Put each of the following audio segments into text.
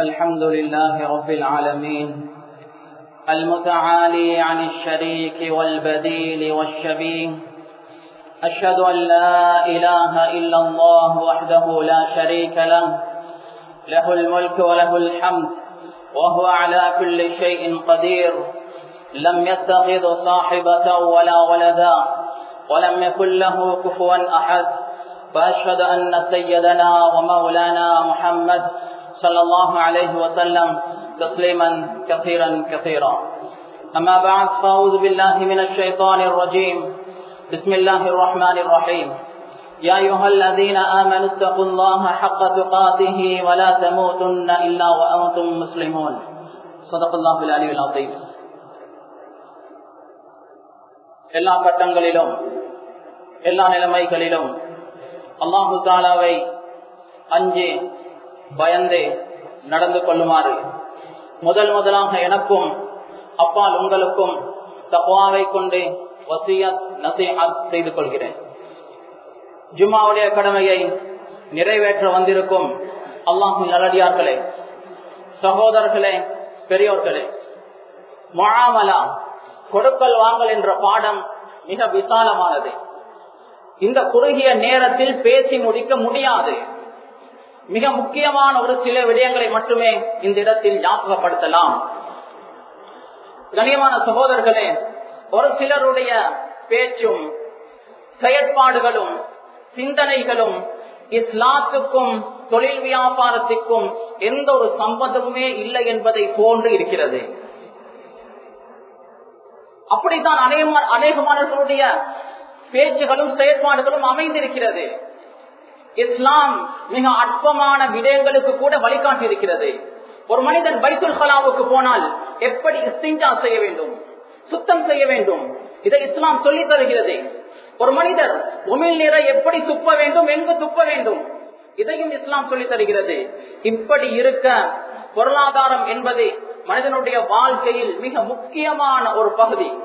الحمد لله رب العالمين المتعالي عن الشريك والبديل والشبيه أشهد أن لا إله إلا الله وحده لا شريك له له الملك وله الحمد وهو على كل شيء قدير لم يتخذ صاحبة ولا ولدا ولم يكن له كفوا أحد وأشهد أن سيدنا ومولانا محمد صلى الله عليه وسلم تسليما كثيرا كثيرا أما بعد فأعوذ بالله من الشيطان الرجيم بسم الله الرحمن الرحيم يا أيها الذين آمنوا اتقوا الله حق تقاته ولا تموتن إلا وأنتم مسلمون صدق الله العلي العظيم எல்லா கட்டங்களிலும் எல்லா நிலைமைகளிலும் அல்லாஹு தாலாவை அஞ்சு பயந்தே நடந்து கொள்ளுமாறு. முதல் முதலாக எனக்கும் அப்பால் உங்களுக்கும் தப்பாவை கொண்டு வசியத் நசீஹத் செய்து கொள்கிறேன். ஜும்மாவுடைய கடமையை நிறைவேற்ற வந்திருக்கும் அல்லாஹின் நல்லடியார்களே சகோதரர்களே பெரியோர்களே மழாமலா கொடுக்கல் வாங்கல் என்ற பாடம் மிக விசாலமானது. இந்த குறுகிய நேரத்தில் பேசி முடிக்க முடியாது. மிக முக்கியமான ஒரு சில விடயங்களை மட்டுமே இந்த இடத்தில் ஞாபகப்படுத்தலாம். கனியமான சகோதரர்களே ஒரு சிலருடைய பேச்சும் செயற்பாடுகளும் சிந்தனைகளும் இஸ்லாத்துக்கும் தொழில் வியாபாரத்திற்கும் எந்த ஒரு சம்பந்தமுமே இல்லை என்பதை போன்று இருக்கிறது. அப்படித்தான் அநேகமானவர்களுடைய பேச்சுகளும் செயற்பாடுகளும் அமைந்திருக்கிறது. இஸ்லாம் மிக அற்பமான விடயங்களுக்கு கூட வழிகாட்டி இருக்கிறது ஒரு மனிதன் பைத்துல் கலாவுக்கு போனால் எப்படி இஸ்திஞ்சா செய்ய வேண்டும்? சுத்தம் செய்ய வேண்டும்? இதை இஸ்லாம் சொல்லி தருகிறது. ஒரு மனிதர் உமிழ் நீரை எப்படி துப்ப வேண்டும்? எங்கு துப்ப வேண்டும்? இதையும் இஸ்லாம் சொல்லி தருகிறது. இப்படி இருக்க பொருளாதாரம் என்பது மனிதனுடைய வாழ்க்கையில் மிக முக்கியமான ஒரு பகுதி.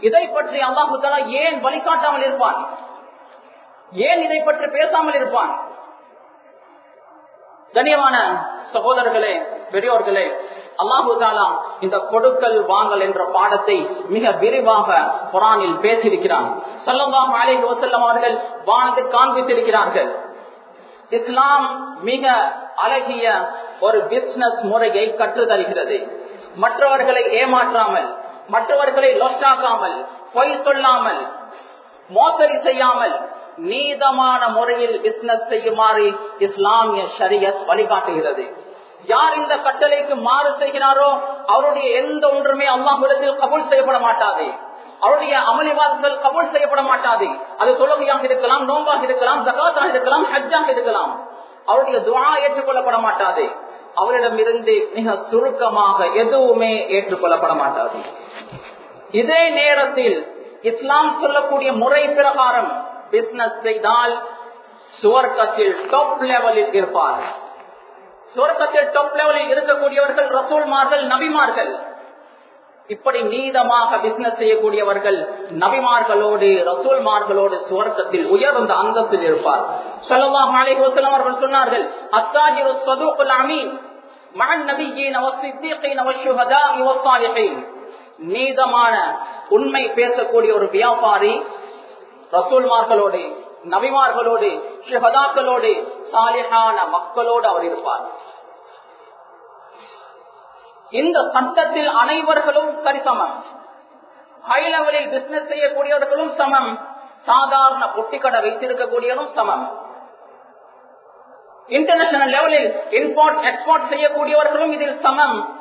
இதை பற்றி அல்லாஹு ஏன் வழிகாட்டாமல் இருப்பான்? ஏன் இதை பற்றி பேசாமல் இருப்பான்? கண்ணியமான சகோதரர்களே பெரியோர்களே அல்லாஹு தாலா இந்த கொடுக்கல் வாங்கல் என்ற பாடத்தை மிக விரிவாக குரானில் பேசியிருக்கிறான். சொல்லமாக மாலை வசல்லம் அவர்கள் வானத்தை காண்பித்திருக்கிறார்கள். இஸ்லாம் மிக அழகிய ஒரு பிசினஸ் முறையை கற்று தருகிறது மற்றவர்களை ஏமாற்றாமல் மற்றவர்களை லொஸ்டாக்காமல் பொய் சொல்லாமல் மோசடி செய்யாமல் நீதமான முறையில் பிசினஸ் செய்யுமாறு இஸ்லாமிய ஷரியத் வழிகாட்டுகிறது. யார் இந்த கட்டளைக்கு மாறு செய்கிறாரோ அவருடைய எந்த ஒன்றுமே அல்லாஹுலத்தில் கபூல் செய்யப்பட மாட்டாது. அவருடைய அமளிவாதங்கள் கபூல் செய்யப்பட மாட்டாது. அது தொழுகையாக இருக்கலாம் நோம்பாக இருக்கலாம் ஜகாத்தாக இருக்கலாம் ஹஜ்ஜாக இருக்கலாம். அவருடைய துவா ஏற்றுக்கொள்ளப்பட மாட்டாது. அவரிடம் இருந்து மிக சுருக்கமாக எதுவுமே ஏற்றுக்கொள்ளப்பட மாட்டாது. இதே நேரத்தில் இஸ்லாம் சொல்லக்கூடிய முறை பிரகாரம் பிசினஸ் செய்தால் சுவர்க்கத்தில் டாப் லெவலில் இருப்பார். சுவர்க்கத்தில் டாப் லெவலில் இருக்கக்கூடியவர்கள் ரசூல்மார்கள் நபிமார்கள். இப்படி நீதமாக பிசினஸ் செய்யக்கூடியவர்கள் நபிமார்களோடு ரசூல்மார்களோடு சுவர்க்கத்தில் உயர்ந்த அந்தத்தில் இருப்பார். சொல்லலாம் அவர்கள் சொன்னார்கள் அத்தாஜிரு சதுகுல் அமீன் மகன் நபியின் நீதமான உண்மை பேசக்கூடிய ஒரு வியாபாரி ரசூல்மார்களோடு நபிமார்களோடு ஷிஹதாக்களோடு சாலிஹான மக்களோடு அவர் இருப்பார். இந்த சட்டத்தில் அனைவர்களும் சரிசமம். ஹை லெவலில் பிசினஸ் செய்யக்கூடியவர்களும் சமம். சாதாரண பொட்டிக்கடை வைத்திருக்கக்கூடியவரும் சமம். இன்டர்நேஷனல் லெவலில் இம்போர்ட் எக்ஸ்போர்ட் செய்யக்கூடியவர்களும் இதில் சமம்.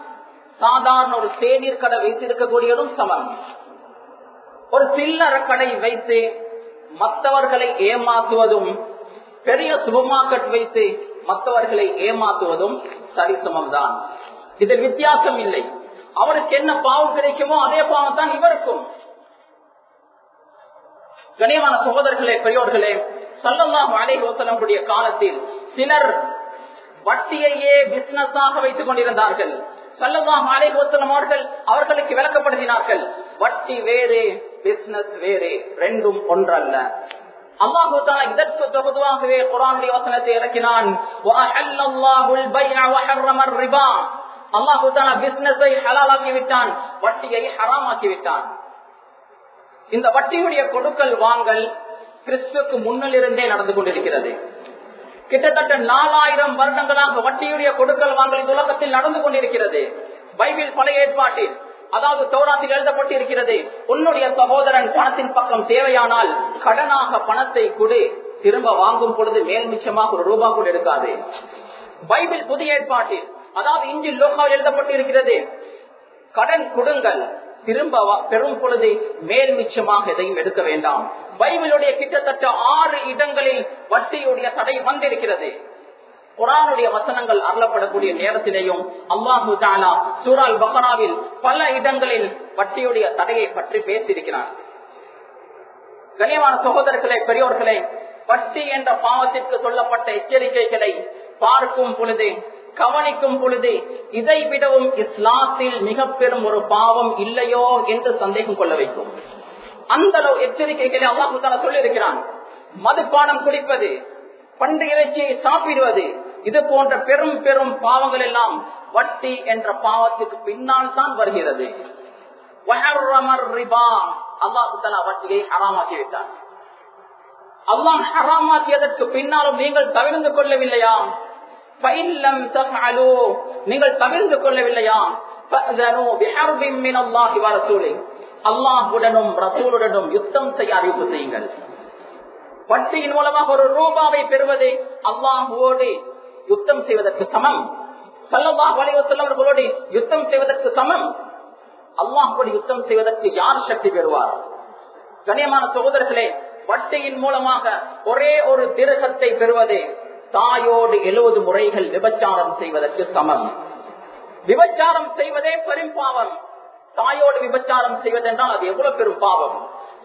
சாதாரண ஒரு தேநீர் கடை வைத்திருக்கக்கூடியவரும் சமம். ஒரு சில்லற கடை வைத்து மற்றவர்களை ஏமாத்துவதும் பெரிய சூப்பர் மார்க்கெட் வைத்து மற்றவர்களை ஏமாத்துவதும் சரிசமம் தான் இதில் வித்தியாசம் இல்லை. அவருக்கு என்ன பாவம் கிடைக்குமோ அதே பாவம் தான் இவருக்கும். கனியமான சகோதரர்களே பெரியோர்களே சொல்லலாம் அலைஹோசலமுடைய காலத்தில் சிலர் வட்டியையே பிசினஸாக வைத்துக் கொண்டிருந்தார்கள். சொல்லலாம் அலைஹோசலம் அவர்கள் அவர்களுக்கு விளக்கப்படுத்தினார்கள். வட்டி வேறு பிசினஸ் வேறு ரெண்டும் ஒன்றல்ல. அல்லாஹு தாலா இதற்கு தொகுதுவாகவே குரானுடைய வசனத்தை இறக்கினான். அல்லாஹு தாலா பிசினஸை ஹலாலாக்கி விட்டான் வட்டியை ஹராமாக்கி விட்டான் இந்த வட்டியுடைய கொடுக்கல் வாங்கல் கிறிஸ்துக்கு முன்னில் இருந்தே நடந்து கொண்டிருக்கிறது. கிட்டத்தட்ட நாலாயிரம் வருடங்களாக வட்டியுடைய கொடுக்கல் வாங்கல் இந்த உலகத்தில் நடந்து கொண்டிருக்கிறது. பைபிள் பழைய ஏற்பாட்டில் அதாவது தோராத்தில் எழுதப்பட்டு இருக்கிறது உன்னுடைய சகோதரன் பணத்தின் பக்கம் தேவையானால் கடனாக பணத்தை கொடு திரும்ப வாங்கும் பொழுது மேல் மிச்சமாக ஒரு ரூபா கூட எடுக்காது. பைபிள் புதிய ஏற்பாட்டில் அதாவது இஞ்சி லோகாவில் எழுதப்பட்டு இருக்கிறது கடன் கொடுங்கள் திரும்ப பெறும் பொழுது மேல் மிச்சமாக எதையும் எடுக்க வேண்டாம். பைபிளுடைய கிட்டத்தட்ட ஆறு இடங்களில் வட்டியுடைய தடை வந்திருக்கிறது. குரானுடைய வசனங்கள் அருளப்படக்கூடிய நேரத்திலேயும் அல்லாஹு தாலா சூரால் பஹராவில் பல இடங்களில் வட்டியுடைய தடையை பற்றி பேசியிருக்கிறார். கனியமான சகோதரர்களே பெரியோர்களே வட்டி என்ற பாவத்திற்கு சொல்லப்பட்ட எச்சரிக்கைகளை பார்க்கும் பொழுது கவனிக்கும் பொழுது இதை விடவும் இஸ்லாத்தில் மிக பெரும் ஒரு பாவம் இல்லையோ என்று சந்தேகம் கொள்ள வைக்கும். அந்த அளவு எச்சரிக்கைகளை அல்லாஹு தாலா சொல்லியிருக்கிறான். மதுபானம் குடிப்பது பண்டு இறைச்சியை சாப்பிடுவது. இது போன்ற பெரும் பெரும் பாவங்கள் எல்லாம் வட்டி என்ற பாவத்துக்கு பின்னால் தான் வருகிறது. அல்லாஹு வட்டியை ஹராமாக்கி விட்டார் அல்லாஹ் ஹராமாக்கியதற்கு பின்னாலும் நீங்கள் தவிர்ந்து கொள்ளவில்லையா? பயிலம் நீங்கள் தவிர்ந்து கொள்ளவில்லையா? அல்லாஹுடனும் ரசூலுடனும் யுத்தம் செய்ய அறிவிப்பு செய்யுங்கள். வட்டியின் மூலமாக ஒரு ரூபாவை பெறுவது அல்லாஹுவோடு யுத்தம் செய்வதற்கு சமம். சல்லல்லாஹ் வலைவசல்லவர்களோடு யுத்தம் செய்வதற்கு சமம். அல்லாஹோடு யுத்தம் செய்வதற்கு யார் சக்தி பெறுவார்? கனியமான சகோதரர்களே வட்டியின் மூலமாக ஒரே ஒரு திருகத்தை பெறுவது தாயோடு எழுபது முறைகள் விபச்சாரம் செய்வதற்கு சமம். விபச்சாரம் செய்வதே பெரும் பாவம் தாயோடு விபச்சாரம் செய்வதென்றால் அது எவ்வளவு பெரும் பாவம்?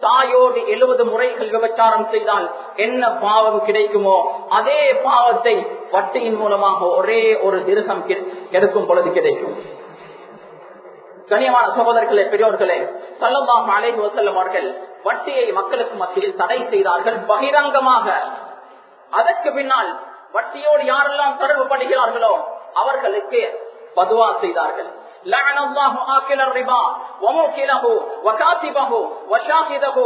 தாயோடு எழுபது முறைகள் விபச்சாரம் செய்தால் என்ன பாவம் கிடைக்குமோ அதே பாவத்தை வட்டியின் மூலமாக ஒரே ஒரு திருகம் எடுக்கும் பொழுது கிடைக்கும். கனியமான சகோதரர்களே பெரியோர்களே சல்லமாக அலைஹி வசல்லம் அவர்கள் வட்டியை மக்களுக்கு மத்தியில் தடை செய்தார்கள். பகிரங்கமாக. அதற்கு பின்னால் வட்டியோடு யாரெல்லாம் தொடர்பு படுகிறார்களோ அவர்களுக்கு பதுவா செய்தார்கள். لعن الله آكل الربا وموكله وكاتبه وشاهده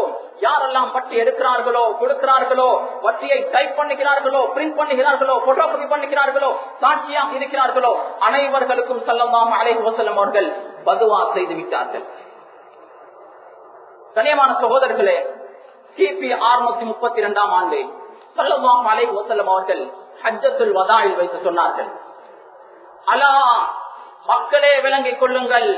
யாரெல்லாம் வட்டி எடுக்கிறார்களோ கொடுக்கிறார்களோ வட்டியை டைப் பண்ணுகிறார்களோ பிரிண்ட் பண்ணுகிறார்களோ போட்டோகாபி பண்ணுகிறார்களோ சாட்சியாக இருக்கிறார்களோ அனைவர்களுக்கும் செல்லலாம் அலைஹி வசல்லம் அவர்கள் பதுவா செய்து விட்டார்கள் கனியமான சகோதரர்களே கிபி அறுநூத்தி முப்பத்தி இரண்டாம் ஆண்டு சல்லல்லாம் அலைஹி வசல்லம் அவர்கள் ஹஜ்ஜத்துல் வதாயில் வைத்து சொன்னார்கள் அலா மக்களே விளங்கிக் கொள்ளுங்கள்.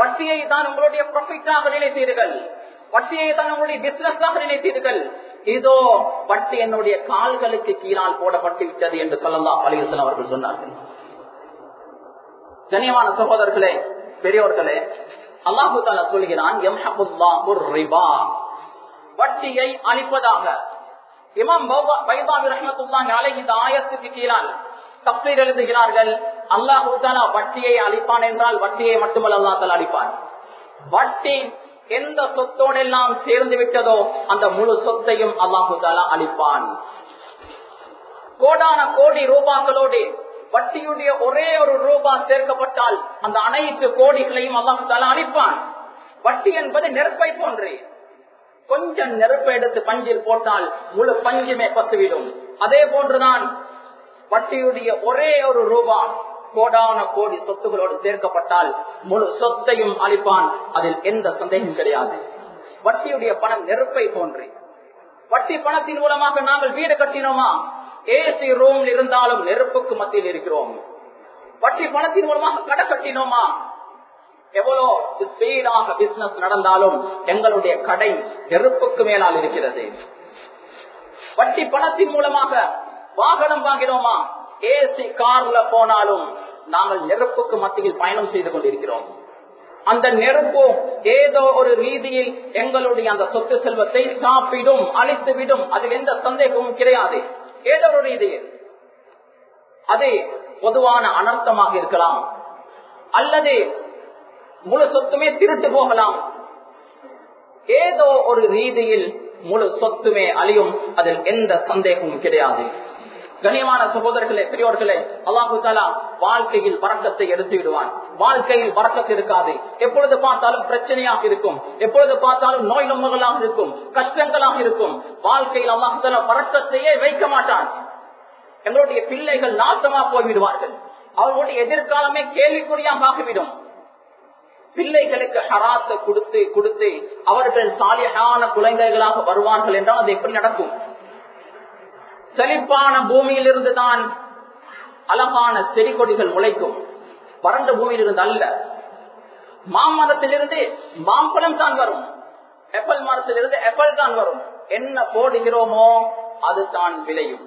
வட்டியை தான் உங்களுடைய ப்ராஃபிட்டாக நினைத்தீர்கள். வட்டியை தான் உங்களுடைய பிசினஸாக நினைத்தீர்கள். இதோ வட்டி என்னுடைய கால்களுக்கு கீழால் போடப்பட்டு விட்டது என்று சொல்லலாம் அலிஹசன் அவர்கள் சொன்னார்கள். கனியமான சகோதரர்களே பெரியோர்களே அல்லாஹு தாலா சொல்கிறான் வட்டியை அளிப்பதாக. இமாம் பைதாபி ரஹமத்துல்லாஹி அலைஹி இந்த ஆயத்துக்கு கீழால் தப்பீர் எழுதுகிறார்கள் அல்லாஹு வட்டியை அளிப்பான் என்றால் வட்டியை மட்டுமல்ல அல்லா அளிப்பான். வட்டி எந்த சொத்தோடு எல்லாம் சேர்ந்து விட்டதோ அந்த முழு சொத்தையும் அல்லாஹு தாலா அளிப்பான். கோடான கோடி ரூபாக்களோடு வட்டியுடைய ஒரே ஒரு ரூபா சேர்க்கப்பட்டால் அந்த அனைத்து கோடிகளையும் அல்லாஹு தாலா அளிப்பான். வட்டி என்பது நெருப்பை போன்றே. கொஞ்சம் நெருப்பை எடுத்து பஞ்சில் போட்டால் முழு பஞ்சுமே பத்துவிடும். அதே போன்றுதான் வட்டியுடைய ஒரே ஒரு ரூபா கோடான கோடி சொத்துகளோடு சேர்க்கப்பட்டால் முழு சொத்தையும் அளிப்பான் அதில் எந்த சந்தேகம் கிடையாது. வட்டியுடைய பணம் நெருப்பை போன்று. வட்டி பணத்தின் மூலமாக நாங்கள் வீடு கட்டினோமா? ஏசி ரூம் இருந்தாலும் நெருப்புக்கு மத்தியில் இருக்கிறோம். வட்டி பணத்தின் மூலமாக கடை கட்டினோமா? எவ்வளோ ஸ்பீடாக பிசினஸ் நடந்தாலும் எங்களுடைய கடை நெருப்புக்கு மேலால் இருக்கிறது. வட்டி பணத்தின் மூலமாக வாகனம் வாங்கினோமா? ஏசி கார்ல போனாலும் நாங்கள் நெருப்புக்கு மத்தியில் பயணம் செய்து கொண்டிருக்கிறோம். அந்த நெருப்பு ஏதோ ஒரு ரீதியில் எங்களுடைய அந்த சொத்து செல்வத்தை சாப்பிடும் அழித்து விடும் அதில் எந்த சந்தேகமும் கிடையாது. ஏதோ ஒரு ரீதியில். அது பொதுவான அனர்த்தமாக இருக்கலாம். அல்லது முழு சொத்துமே திருட்டு போகலாம். ஏதோ ஒரு ரீதியில் முழு சொத்துமே அழியும். அதில் எந்த சந்தேகமும் கிடையாது. கனியமான சகோதரர்களே பெரியோர்களே அல்லாஹு தாலா வாழ்க்கையில் வரக்கத்தை எடுத்து விடுவான். வாழ்க்கையில் வரக்கத்து இருக்காது. எப்பொழுது பார்த்தாலும் பிரச்சனையாக இருக்கும். எப்பொழுது பார்த்தாலும் நோய் நொம்புகளாக இருக்கும். கஷ்டங்களாக இருக்கும். வாழ்க்கையில் அல்லாஹு தாலா வரக்கத்தையே வைக்க மாட்டான். எங்களுடைய பிள்ளைகள் நாசமா போய்விடுவார்கள். அவர்களுடைய எதிர்காலமே கேள்விக்குறியாக ஆகிவிடும். பிள்ளைகளுக்கு ஹராத்தை கொடுத்து கொடுத்து அவர்கள் சாலியான குழந்தைகளாக வருவார்கள் என்றால் அது எப்படி நடக்கும்? செழிப்பான பூமியிலிருந்து தான் அழகான செடி கொடிகள் முளைக்கும். வறண்ட பூமியிலிருந்து அல்ல. மாமரத்திலிருந்து மாம்பழம் தான் வரும். எப்பல் மரத்திலிருந்து எப்பல் தான் வரும். என்ன போடுகிறோமோ அது தான் விளையும்.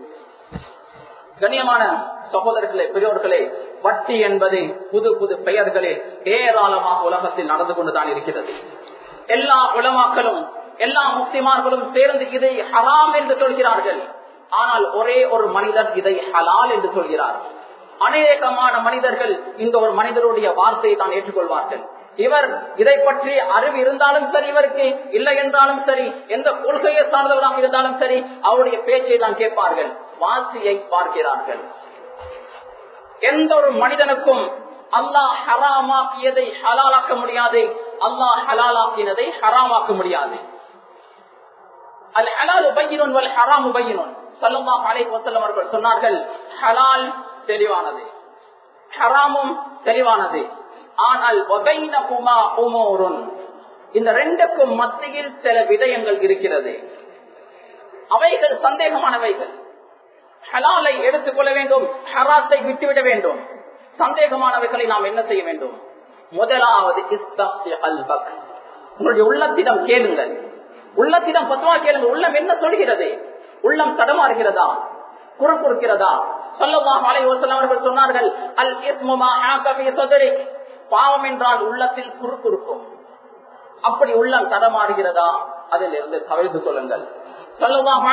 கண்ணியமான சகோதரர்களே பெரியோர்களே வட்டி என்பது புது புது பெயர்களில் ஏராளமாக உலகத்தில் நடந்து கொண்டுதான் இருக்கிறது. எல்லா உலமாக்களும் எல்லா முக்திமார்களும் சேர்ந்து இதை ஹராம் என்று சொல்கிறார்கள். ஆனால் ஒரே ஒரு மனிதர் இதை ஹலால் என்று சொல்கிறார். அநேகமான மனிதர்கள் இந்த ஒரு மனிதருடைய வார்த்தையை தான் ஏற்றுக்கொள்வார்கள். இவர் இதை பற்றி அறிவு இருந்தாலும் சரி இவருக்கு இல்லை என்றாலும் சரி எந்த கொள்கையை சார்ந்தவராக இருந்தாலும் சரி அவருடைய பேச்சை தான் கேட்பார்கள். வாசியை பார்க்கிறார்கள். எந்த ஒரு மனிதனுக்கும் அல்லாஹ் ஹராமாக்கியதை ஹலாலாக்க முடியாது. அல்லாஹ் ஹலாலாக்கினதை ஹராமாக்க முடியாது. அல் ஹலால் பையினும் வல் ஹராம் பையினும் சல்லல்லாஹு அலை வஸல்லம் அவர்கள் சொன்னார்கள் ஹலால் தெளிவானது. ஹராமும் தெளிவானது. ஆனால் வபைனஹுமா உமூருன். இந்த ரெண்டுக்கும் மத்தியில் சில விடயங்கள் இருக்கிறது. அவைகள் சந்தேகமானவைகள். ஹலாலை எடுத்துக்கொள்ள வேண்டும் ஹராத்தை விட்டுவிட வேண்டும். சந்தேகமானவைகளை நாம் என்ன செய்ய வேண்டும்? முதலாவது உங்களுடைய உள்ளத்திடம் கேளுங்கள். உள்ளத்திடம் பத்துவா கேளுங்கள். உள்ளம் என்ன சொல்கிறது? உள்ளம் தடமாறுகிறதா? குறுக்குறுக்கிறதா? சொல்லலாம் அவர்கள் சொன்னார்கள் அல் இஸ்முமா பாவம் என்றால் உள்ளத்தில் குறுக்குறுக்கும். அப்படி உள்ளம் தடமாறுகிறதா? அதில் இருந்து தவிர்த்து கொள்ளுங்கள். சொல்லலாம்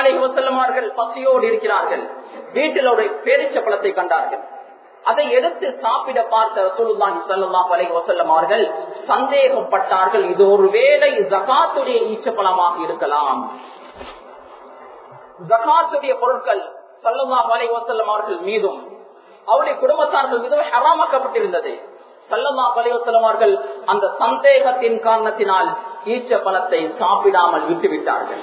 அவர்கள் பசியோடு இருக்கிறார்கள். வீட்டில் ஒரு பேரிச்ச பழத்தை கண்டார்கள். அதை எடுத்து சாப்பிட பார்த்த ரசூலுல்லாஹி ஸல்லல்லாஹு அலைஹி வஸல்லம் அவர்கள் சந்தேகப்பட்டார்கள். இது ஒரு வேளை ஜகாத்துடைய ஈச்சப்பழமாக இருக்கலாம். ஜகாத்துடைய பொருட்கள் ஸல்லல்லாஹு அலைஹி வஸல்லம் அவர்கள் மீதும் அவருடைய குடும்பத்தார்கள் மீதும் ஹராமாக்கப்பட்டிருந்தது. ஸல்லல்லாஹு அலைஹி வஸல்லம் அவர்கள் அந்த சந்தேகத்தின் காரணத்தினால் ஈச்ச பழத்தை சாப்பிடாமல் விட்டுவிட்டார்கள்.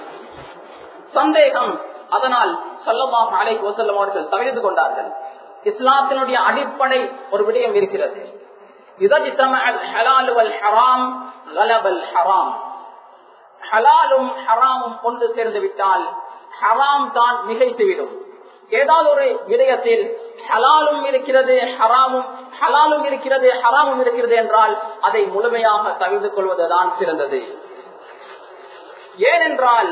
சந்தேகம் அதனால் சொல்லமாக அலைஹி வஸல்லம் அவர்கள் தவிர்த்து கொண்டார்கள். இஸ்லாத்தினுடைய அடிப்படை ஒரு விடயம் இருக்கிறது. ஹலாலும் ஹராமும் ஒன்று சேர்ந்து விட்டால் ஹராம் தான் மிகைத்துவிடும் ஏதாவது ஒரு விடயத்தில் ஹலாலும் இருக்கிறது ஹராமும் ஹலாலும் இருக்கிறது ஹராமும் இருக்கிறது என்றால் அதை முழுமையாக தவிர்த்து கொள்வதுதான் சிறந்தது. ஏனென்றால்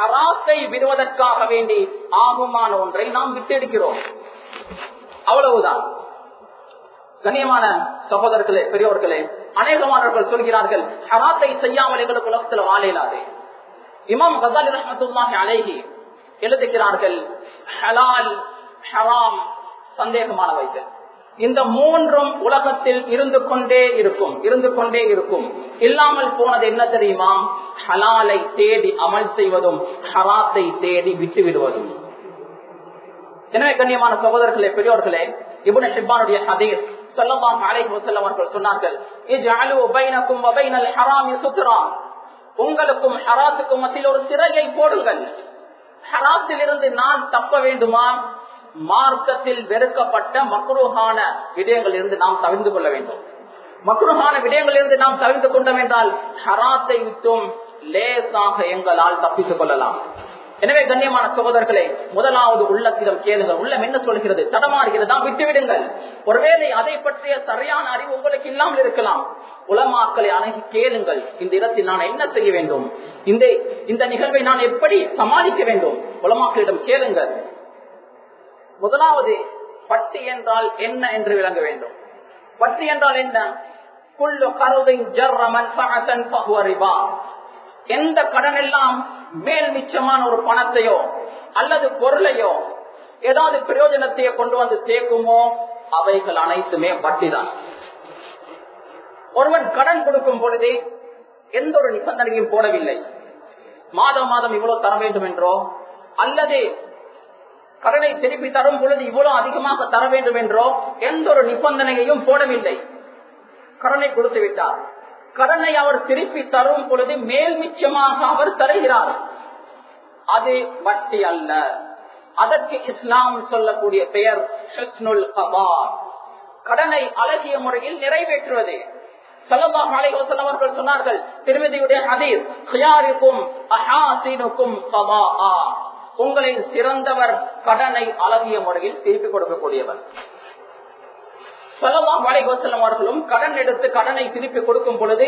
ஹராத்தை விடுவதற்காக வேண்டி ஆபமான ஒன்றை நாம் விட்டெடுக்கிறோம். அவ்வளவுதான். கண்ணியமான சகோதரர்களே பெரியோர்களே அநேகமானவர்கள் சொல்கிறார்கள் ஹராத்தை செய்யாமல் எங்களுக்கு உலகத்தில் வாழையிலாது இமாம் கசாலி ரஹமத்துல்லாஹி அழகி எழுதுகிறார்கள் ஹலால் ஹராம் சந்தேகமானவைகள். இந்த மூன்றும் உலகத்தில் இருந்து கொண்டே இருக்கும் இருந்து கொண்டே இருக்கும். இல்லாமல் போனது என்ன தெரியுமா? ஹலாலை தேடி அமல் செய்வதும் ஹராத்தை தேடி விட்டு விடுவதும் எனவே கண்ணியமான சகோதரர்களே பெரியோர்களே இபுன ஷிப்பானுடைய ஹதீஸ் ஸல்லல்லாஹு அலைஹி வஸல்லம் அவர்கள் சொன்னார்கள் இஜ்அலு பைனக்கும் வ பைனல் ஹராமி சுத்ரா. உங்களுக்கும் ஹராத்துக்கும் மத்தியில் ஒரு சிறையை போடுங்கள். ஹராத்திலிருந்து நான் தப்ப வேண்டுமா? மார்க்கத்தில் வெறுக்கப்பட்ட மக்ரூஹான விடயங்கள் இருந்து நாம் தவிர்ந்து கொள்ள வேண்டும். மக்ரூஹான விடயங்கள் இருந்து நாம் தவிர்த்து கொண்டோம் என்றால் ஹராத்தை விட்டும் லேசாக எங்களால் தப்பித்துக் கொள்ளலாம். எனவே கண்ணியமான சகோதரர்களே முதலாவது உள்ளத்திடம் கேளுங்கள். உள்ளம் என்ன சொல்கிறது? தடமாறுகிறதா. விட்டுவிடுங்கள். ஒருவேளை அதை பற்றிய சரியான அறிவு உங்களுக்கு இல்லாமல் இருக்கலாம். உலமாக்களை அணுகி கேளுங்கள். இந்த இடத்தில் நான் என்ன செய்ய வேண்டும்? இந்த இந்த நிகழ்வை நான் எப்படி சமாளிக்க வேண்டும்? உலமாக்களிடம் கேளுங்கள். முதலாவது பட்டி என்றால் என்ன என்று விளங்க வேண்டும். பட்டி என்றால் என்ன? குள்ளு கருவின் எந்த கடன் எல்லாம் மேல் மிச்சமான ஒரு பணத்தையோ அல்லது பொருளையோ ஏதாவது பிரயோஜனத்தையோ கொண்டு வந்து தேக்குமோ அவைகள் அனைத்துமே வட்டிதான் ஒருவன் கடன் கொடுக்கும் பொழுதே எந்த ஒரு நிபந்தனையும் போடவில்லை. மாதம் மாதம் இவ்வளவு தர வேண்டும் என்றோ அல்லது கடனை திருப்பி தரும் பொழுது இவ்வளவு அதிகமாக தர வேண்டும் என்றோ எந்த ஒரு நிபந்தனையையும் போடவில்லை. கடனை கொடுத்து விட்டார். கடனை அவர் திருப்பி தரும் பொழுது மேல் மிச்சமாக அவர் தருகிறார். அது வட்டி அல்ல. அதற்கு இஸ்லாம் சொல்லக்கூடிய பெயர் கடனை அழகிய முறையில் நிறைவேற்றுவது. அவர்கள் சொன்னார்கள் திருமதியுடைய ஹதீஸ் ஹியாருக்கும் உங்களில் சிறந்தவர் கடனை அழகிய முறையில் திருப்பி கொடுக்கக்கூடியவர். சல்லல்லாஹு அலைஹி அவர்களும் கடன் எடுத்து கடனை திருப்பி கொடுக்கும் பொழுது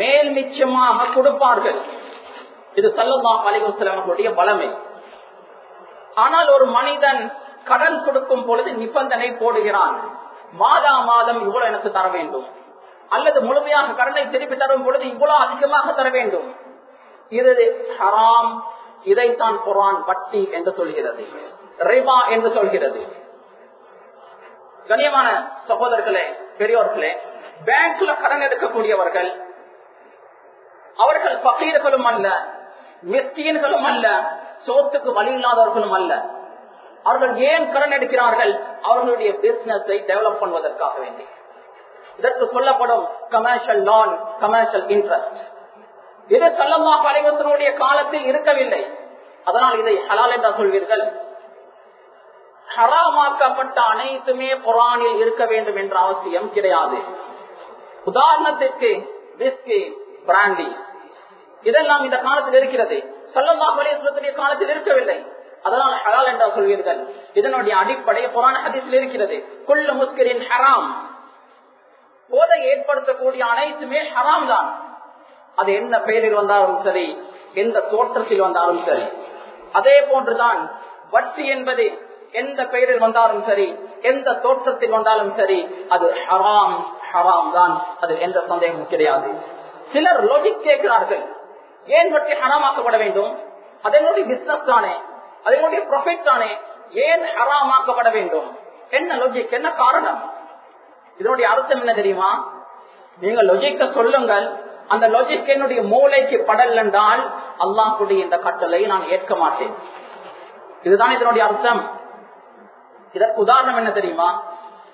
மேல் மிச்சமாக கொடுப்பார்கள். இது சல்லல்லாஹு அலைஹி அவர்களுடைய பலமை ஆனால் ஒரு மனிதன் கடன் கொடுக்கும் பொழுது நிபந்தனை போடுகிறான். மாதா மாதம் இவ்வளவு எனக்கு தர வேண்டும். அல்லது முழுமையாக கடனை திருப்பி தரும் பொழுது இவ்வளவு அதிகமாக தர வேண்டும். இது ஹராம். இதைத்தான் குரான் வட்டி என்று சொல்கிறது. ரிபா என்று சொல்கிறது. கண்ணியமான சகோதரர்களே பெரியோர்களே பேங்க்ல கடன் எடுக்கக்கூடியவர்கள் அவர்கள் பகீர்களும் அல்ல மிஸ்கீன்களும் அல்ல சோத்துக்கு வழி இல்லாதவர்களும் அல்ல. அவர்கள் ஏன் கடன் எடுக்கிறார்கள்? அவர்களுடைய பிசினஸை டெவலப் பண்ணுவதற்காக வேண்டி. இதற்கு சொல்லப்படும் கமர்ஷியல் லோன் கமர்ஷியல் இன்ட்ரெஸ்ட் இது சல்லம்மா பழைவசனுடைய காலத்தில் இருக்கவில்லை? அதனால் இதை ஹலால் என்றா சொல்வீர்கள். ஹராமாக்கப்பட்ட அனைத்துமே குரானில் இருக்க வேண்டும் என்ற அவசியம் கிடையாது. உதாரணத்திற்கு விஸ்கி பிராண்டி இதெல்லாம் இந்த காலத்தில் இருக்கிறது. சல்லம்மா பழைய காலத்தில் இருக்கவில்லை. அதனால் ஹலால் என்றா சொல்வீர்கள். இதனுடைய அடிப்படை புராண ஹதீஸில் இருக்கிறது. கொள்ள முஸ்கரின் ஹராம். போதை ஏற்படுத்தக்கூடிய அனைத்துமே ஹராம் தான் அது என்ன பெயரில் வந்தாலும் சரி எந்த தோற்றத்தில் வந்தாலும் சரி. அதே போன்றுதான் வட்டி என்பது எந்த பெயரில் வந்தாலும் சரி எந்த தோற்றத்தில் வந்தாலும் சரி அது ஹராம் ஹராம் தான். அது எந்த சந்தேகமும் கிடையாது. சிலர் லோஜிக் கேட்கிறார்கள். ஏன் வட்டி ஹராமாக்கப்பட வேண்டும்? அதனுடைய பிசினஸ் தானே? அதனுடைய ப்ராஃபிட் தானே? ஏன் ஹராமாக்கப்பட வேண்டும்? என்ன லொஜிக் என்ன காரணம்? இதனுடைய அர்த்தம் என்ன தெரியுமா? நீங்க லொஜிக்க சொல்லுங்கள். அந்த லாஜிக் என்னுடைய மூளைக்கு படல் என்றால் அல்லாஹுடைய இந்த கட்டளை நான் ஏற்க மாட்டேன். இதுதான் இதனுடைய அர்த்தம். இதற்கு உதாரணம் என்ன தெரியுமா?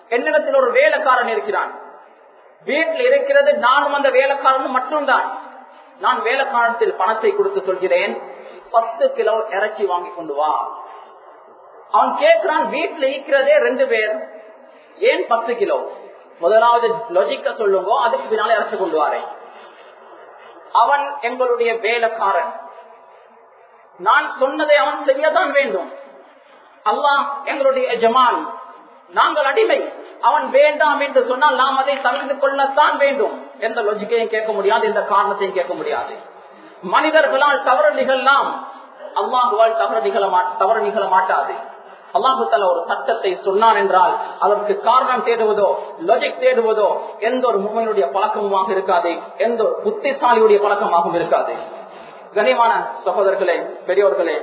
என்னிடத்தில் ஒரு வேலைக்காரன் இருக்கிறான். வீட்டில் இருக்கிறது நானும் அந்த வேலைக்காரனும் மட்டும்தான். நான் வேலைக்காரத்தில் பணத்தை கொடுத்து சொல்கிறேன். பத்து கிலோ இறைச்சி வாங்கி கொண்டு வா. அவன் கேட்கிறான் வீட்டில் இருக்கிறதே ரெண்டு பேர். ஏன் பத்து கிலோ? முதலாவது லொஜிக்க சொல்லுங்க அதுக்கு பின்னால இறைச்சி கொண்டு வாரேன். அவன் எங்களுடைய வேலைக்காரன். நான் சொன்னதை அவன் செய்யத்தான் வேண்டும். அல்லாம் எங்களுடைய எஜமான் நாங்கள் அடிமை. அவன் வேண்டாம் என்று சொன்னால் நாம் அதை தவிர்த்து கொள்ளத்தான் வேண்டும். எந்த லொஜிக்கையும் கேட்க முடியாது எந்த காரணத்தையும் கேட்க முடியாது. மனிதர்களால் தவறு நிகழலாம் அல்லாஹுவால் தவறு நிகழ தவறு நிகழ மாட்டாது. அல்லாஹு ஒரு சட்டத்தை சொன்னான் என்றால் அதற்கு காரணம் தேடுவதோ லொஜிக் தேடுவதோ எந்த ஒரு முகனுடைய பழக்கமுமாக இருக்காது எந்த ஒரு புத்திசாலியுடைய பழக்கமாகவும் இருக்காது. கனிமான சகோதரர்களே பெரியோர்களே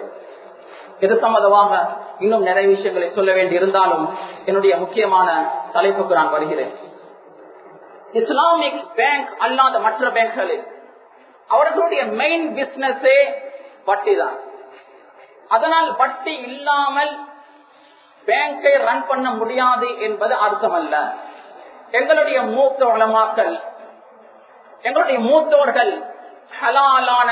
இது சம்பந்தமாக இன்னும் நிறைய விஷயங்களை சொல்ல வேண்டி இருந்தாலும் என்னுடைய முக்கியமான தலைப்புக்கு நான் வருகிறேன். இஸ்லாமிக் பேங்க் அல்லாத மற்ற பேங்க்களில் அவர்களுடைய மெயின் பிசினஸே வட்டி தான் அதனால் வட்டி இல்லாமல் பேங்கை ரன் பண்ண முடியாது என்பது அர்த்தம் அல்ல எங்களுடைய மூத்த வளமாக்கல் எங்களுடைய மூத்தோர்கள் ஹலாலான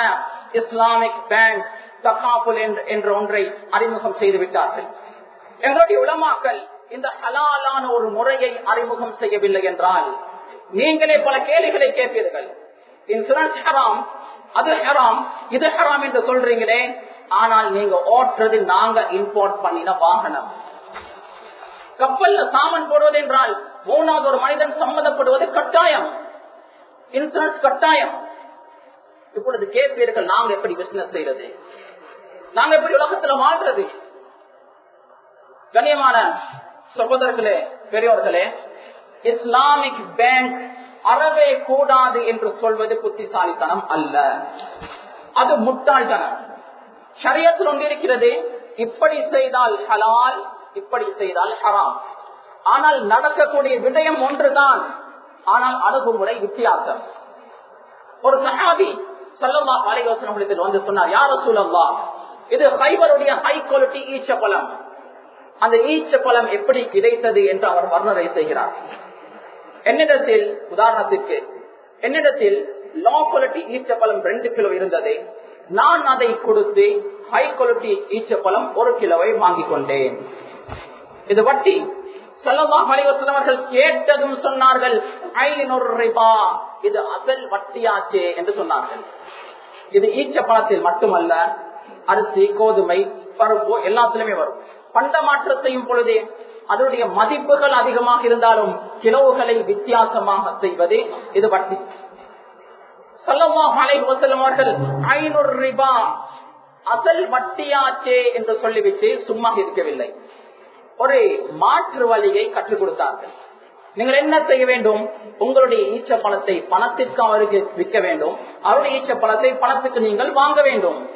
இஸ்லாமிக் பேங்க் தகாப்புல் என்ற ஒன்றை அறிமுகம் செய்து விட்டார்கள் எங்களுடைய உலமாக்கள் இந்த ஹலாலான ஒரு முறையை அறிமுகம் செய்யவில்லை என்றால் நீங்களே பல கேள்விகளை கேட்பீர்கள். இன்சூரன்ஸ் ஹராம் அது ஹராம் இது ஹராம் என்று சொல்றீங்களே ஆனால் நீங்க ஓட்டுறது நாங்க இம்போர்ட் பண்ணின வாகனம். கப்பல்ல சாமன் போடுவது என்றால் மூணாவது ஒரு மனிதன் சம்மதப்படுவது கட்டாயம். இன்சூரன்ஸ் கட்டாயம். இப்பொழுது கேட்பீர்கள் நாங்க எப்படி பிசினஸ் செய்யறது நாங்க எப்படி உலகத்துல வாழ்றது? கண்ணியமான சகோதரர்களே பெரியோர்களே இஸ்லாமிக் பேங்க் அறவே கூடாது என்று சொல்வது புத்திசாலித்தனம் அல்ல. அது முட்டாள்தனம். ஷரியத்தில் ஒன்று இப்படி செய்தால் ஹலால் இப்படி செய்தால் ஹராம். ஆனால் நடக்கக்கூடிய விடயம் ஒன்றுதான். ஆனால் அணுகுமுறை வித்தியாசம். ஒரு சஹாபி சல்லல்லா அலைவசனத்தில் வந்து சொன்னார் யார சூழல்லா இது ஹைபருடைய ஹை குவாலிட்டி ஈச்ச பழம் அந்த ஈச்ச பழம் எப்படி கிடைத்தது என்று அவர் வர்ணனை செய்கிறார். என்னிடத்தில் உதாரணத்திற்கு என்னிடத்தில் லோ குவாலிட்டி ஈச்ச ஈச்சப்பழம் ரெண்டு கிலோ இருந்தது. நான் அதை கொடுத்து ஹை குவாலிட்டி ஈச்ச ஈச்சப்பழம் ஒரு கிலோவை வாங்கிக் கொண்டேன். இது வட்டி. செல்லவா மலைவசலம் கேட்டதும் சொன்னார்கள் ஐநூறு ரூபாய் இது அசல் வட்டியாச்சே என்று சொன்னார்கள். இது ஈச்சப்பழத்தில் மட்டுமல்ல அரிசி கோதுமை பருப்பு எல்லாத்திலுமே வரும். பண்ட மாற்றம் செய்யும் பொழுதே அதனுடைய மதிப்புகள் அதிகமாக இருந்தாலும் கிலோவுகளை வித்தியாசமாக செய்வது இது வட்டி. அவர்கள் ஐநூறு ரூபாய் அசல் வட்டியாச்சே என்று சொல்லிவிட்டு சும்மா இருக்கவில்லை. ஒரு மாற்று வழியை கற்றுக் கொடுத்தார்கள். நீங்கள் என்ன செய்ய வேண்டும்? உங்களுடைய ஈச்ச பழத்தை பணத்திற்கு அவருக்கு விற்க வேண்டும். அவருடைய ஈச்ச பழத்தை பணத்துக்கு நீங்கள் வாங்க வேண்டும்.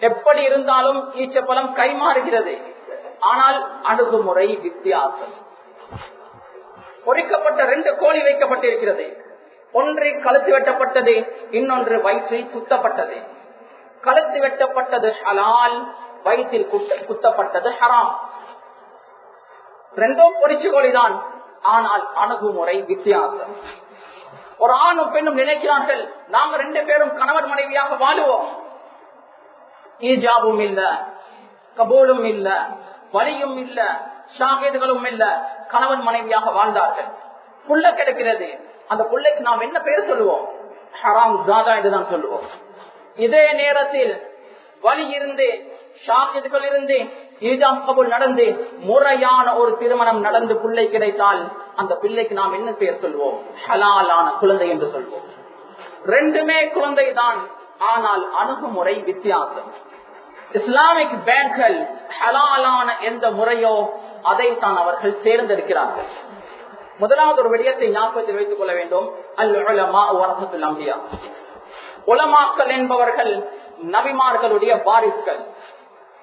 எப்படி இருந்தாலும் ஈச்சப்பழம் கைமாறுகிறது. ஆனால் அணுகுமுறை வித்தியாசம். பொறிக்கப்பட்ட ரெண்டு கோழி வைக்கப்பட்டிருக்கிறது. ஒன்று கழுத்து வெட்டப்பட்டது இன்னொன்று வயிற்றில் குத்தப்பட்டது. கழுத்து வெட்டப்பட்டது ஹலால் வயிற்றில் குத்தப்பட்டது ஹராம். ரெண்டும் பொறிச்சுகொலிதான் ஆனால் அணுகுமுறை வித்தியாசம். ஒரு ஆணும் பெண்ணும் நினைக்கிறார்கள் நாங்க ரெண்டு பேரும் கணவன் மனைவியாக வாழுவோம். ஈஜாவும் இல்ல கபோலும் இல்ல வலியும் இல்ல ஷாகிதுகளும் இல்ல கணவன் மனைவியாக வாழ்ந்தார்கள். புள்ள கிடைக்கிறது. அந்த புள்ளைக்கு நாம் என்ன பேர் சொல்லுவோம்? ஹராம் ஜாதா என்றுதான் சொல்லுவோம். இதே நேரத்தில் வலி இருந்து ஷாகிதுகள் இருந்து ஈஜாம் நடந்து முறையான ஒரு திருமணம் நடந்து பிள்ளை கிடைத்தால் அந்த பிள்ளைக்கு நாம் என்ன பெயர் சொல்வோம்? ஹலாலான குழந்தை என்று சொல்வோம். ரெண்டுமே குழந்தை தான் ஆனால் அணுகுமுறை வித்தியாசம். இஸ்லாமிக் பேங்க்கள் ஹலாலான எந்த முறையோ அதை தான் அவர்கள் தேர்ந்தெடுக்கிறார்கள். முதலாவது ஒரு விடயத்தை ஞாபகத்தில் வைத்துக் கொள்ள வேண்டும். அல் உலமா அம்பியா. உலமாக்கள் என்பவர்கள் நபிமார்களுடைய வாரிசுகள்.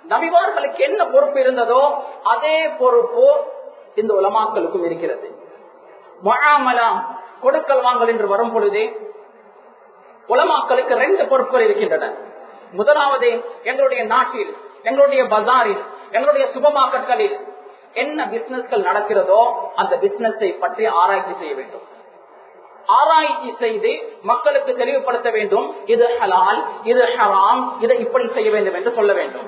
நபிமார்களுக்கு என்ன பொறுப்பு இருந்ததோ அதே பொறுப்பு இந்த உலமாக்களுக்கும் இருக்கிறது. மகாமலா கொடுக்கல் வாங்கல் என்று வரும் பொழுதே உலமாக்களுக்கு ரெண்டு பொறுப்புகள் இருக்கின்றன. முதலாவது எங்களுடைய நாட்டில் எங்களுடைய பஜாரில் எங்களுடைய சுப என்ன பிசினஸ்கள் நடக்கிறதோ அந்த பிசினஸை பற்றி ஆராய்ச்சி செய்ய வேண்டும். ஆராய்ச்சி செய்து மக்களுக்கு தெளிவுபடுத்த வேண்டும். இது ஹலால் இது ஹராம் இதை இப்படி செய்ய வேண்டும் என்று சொல்ல வேண்டும்.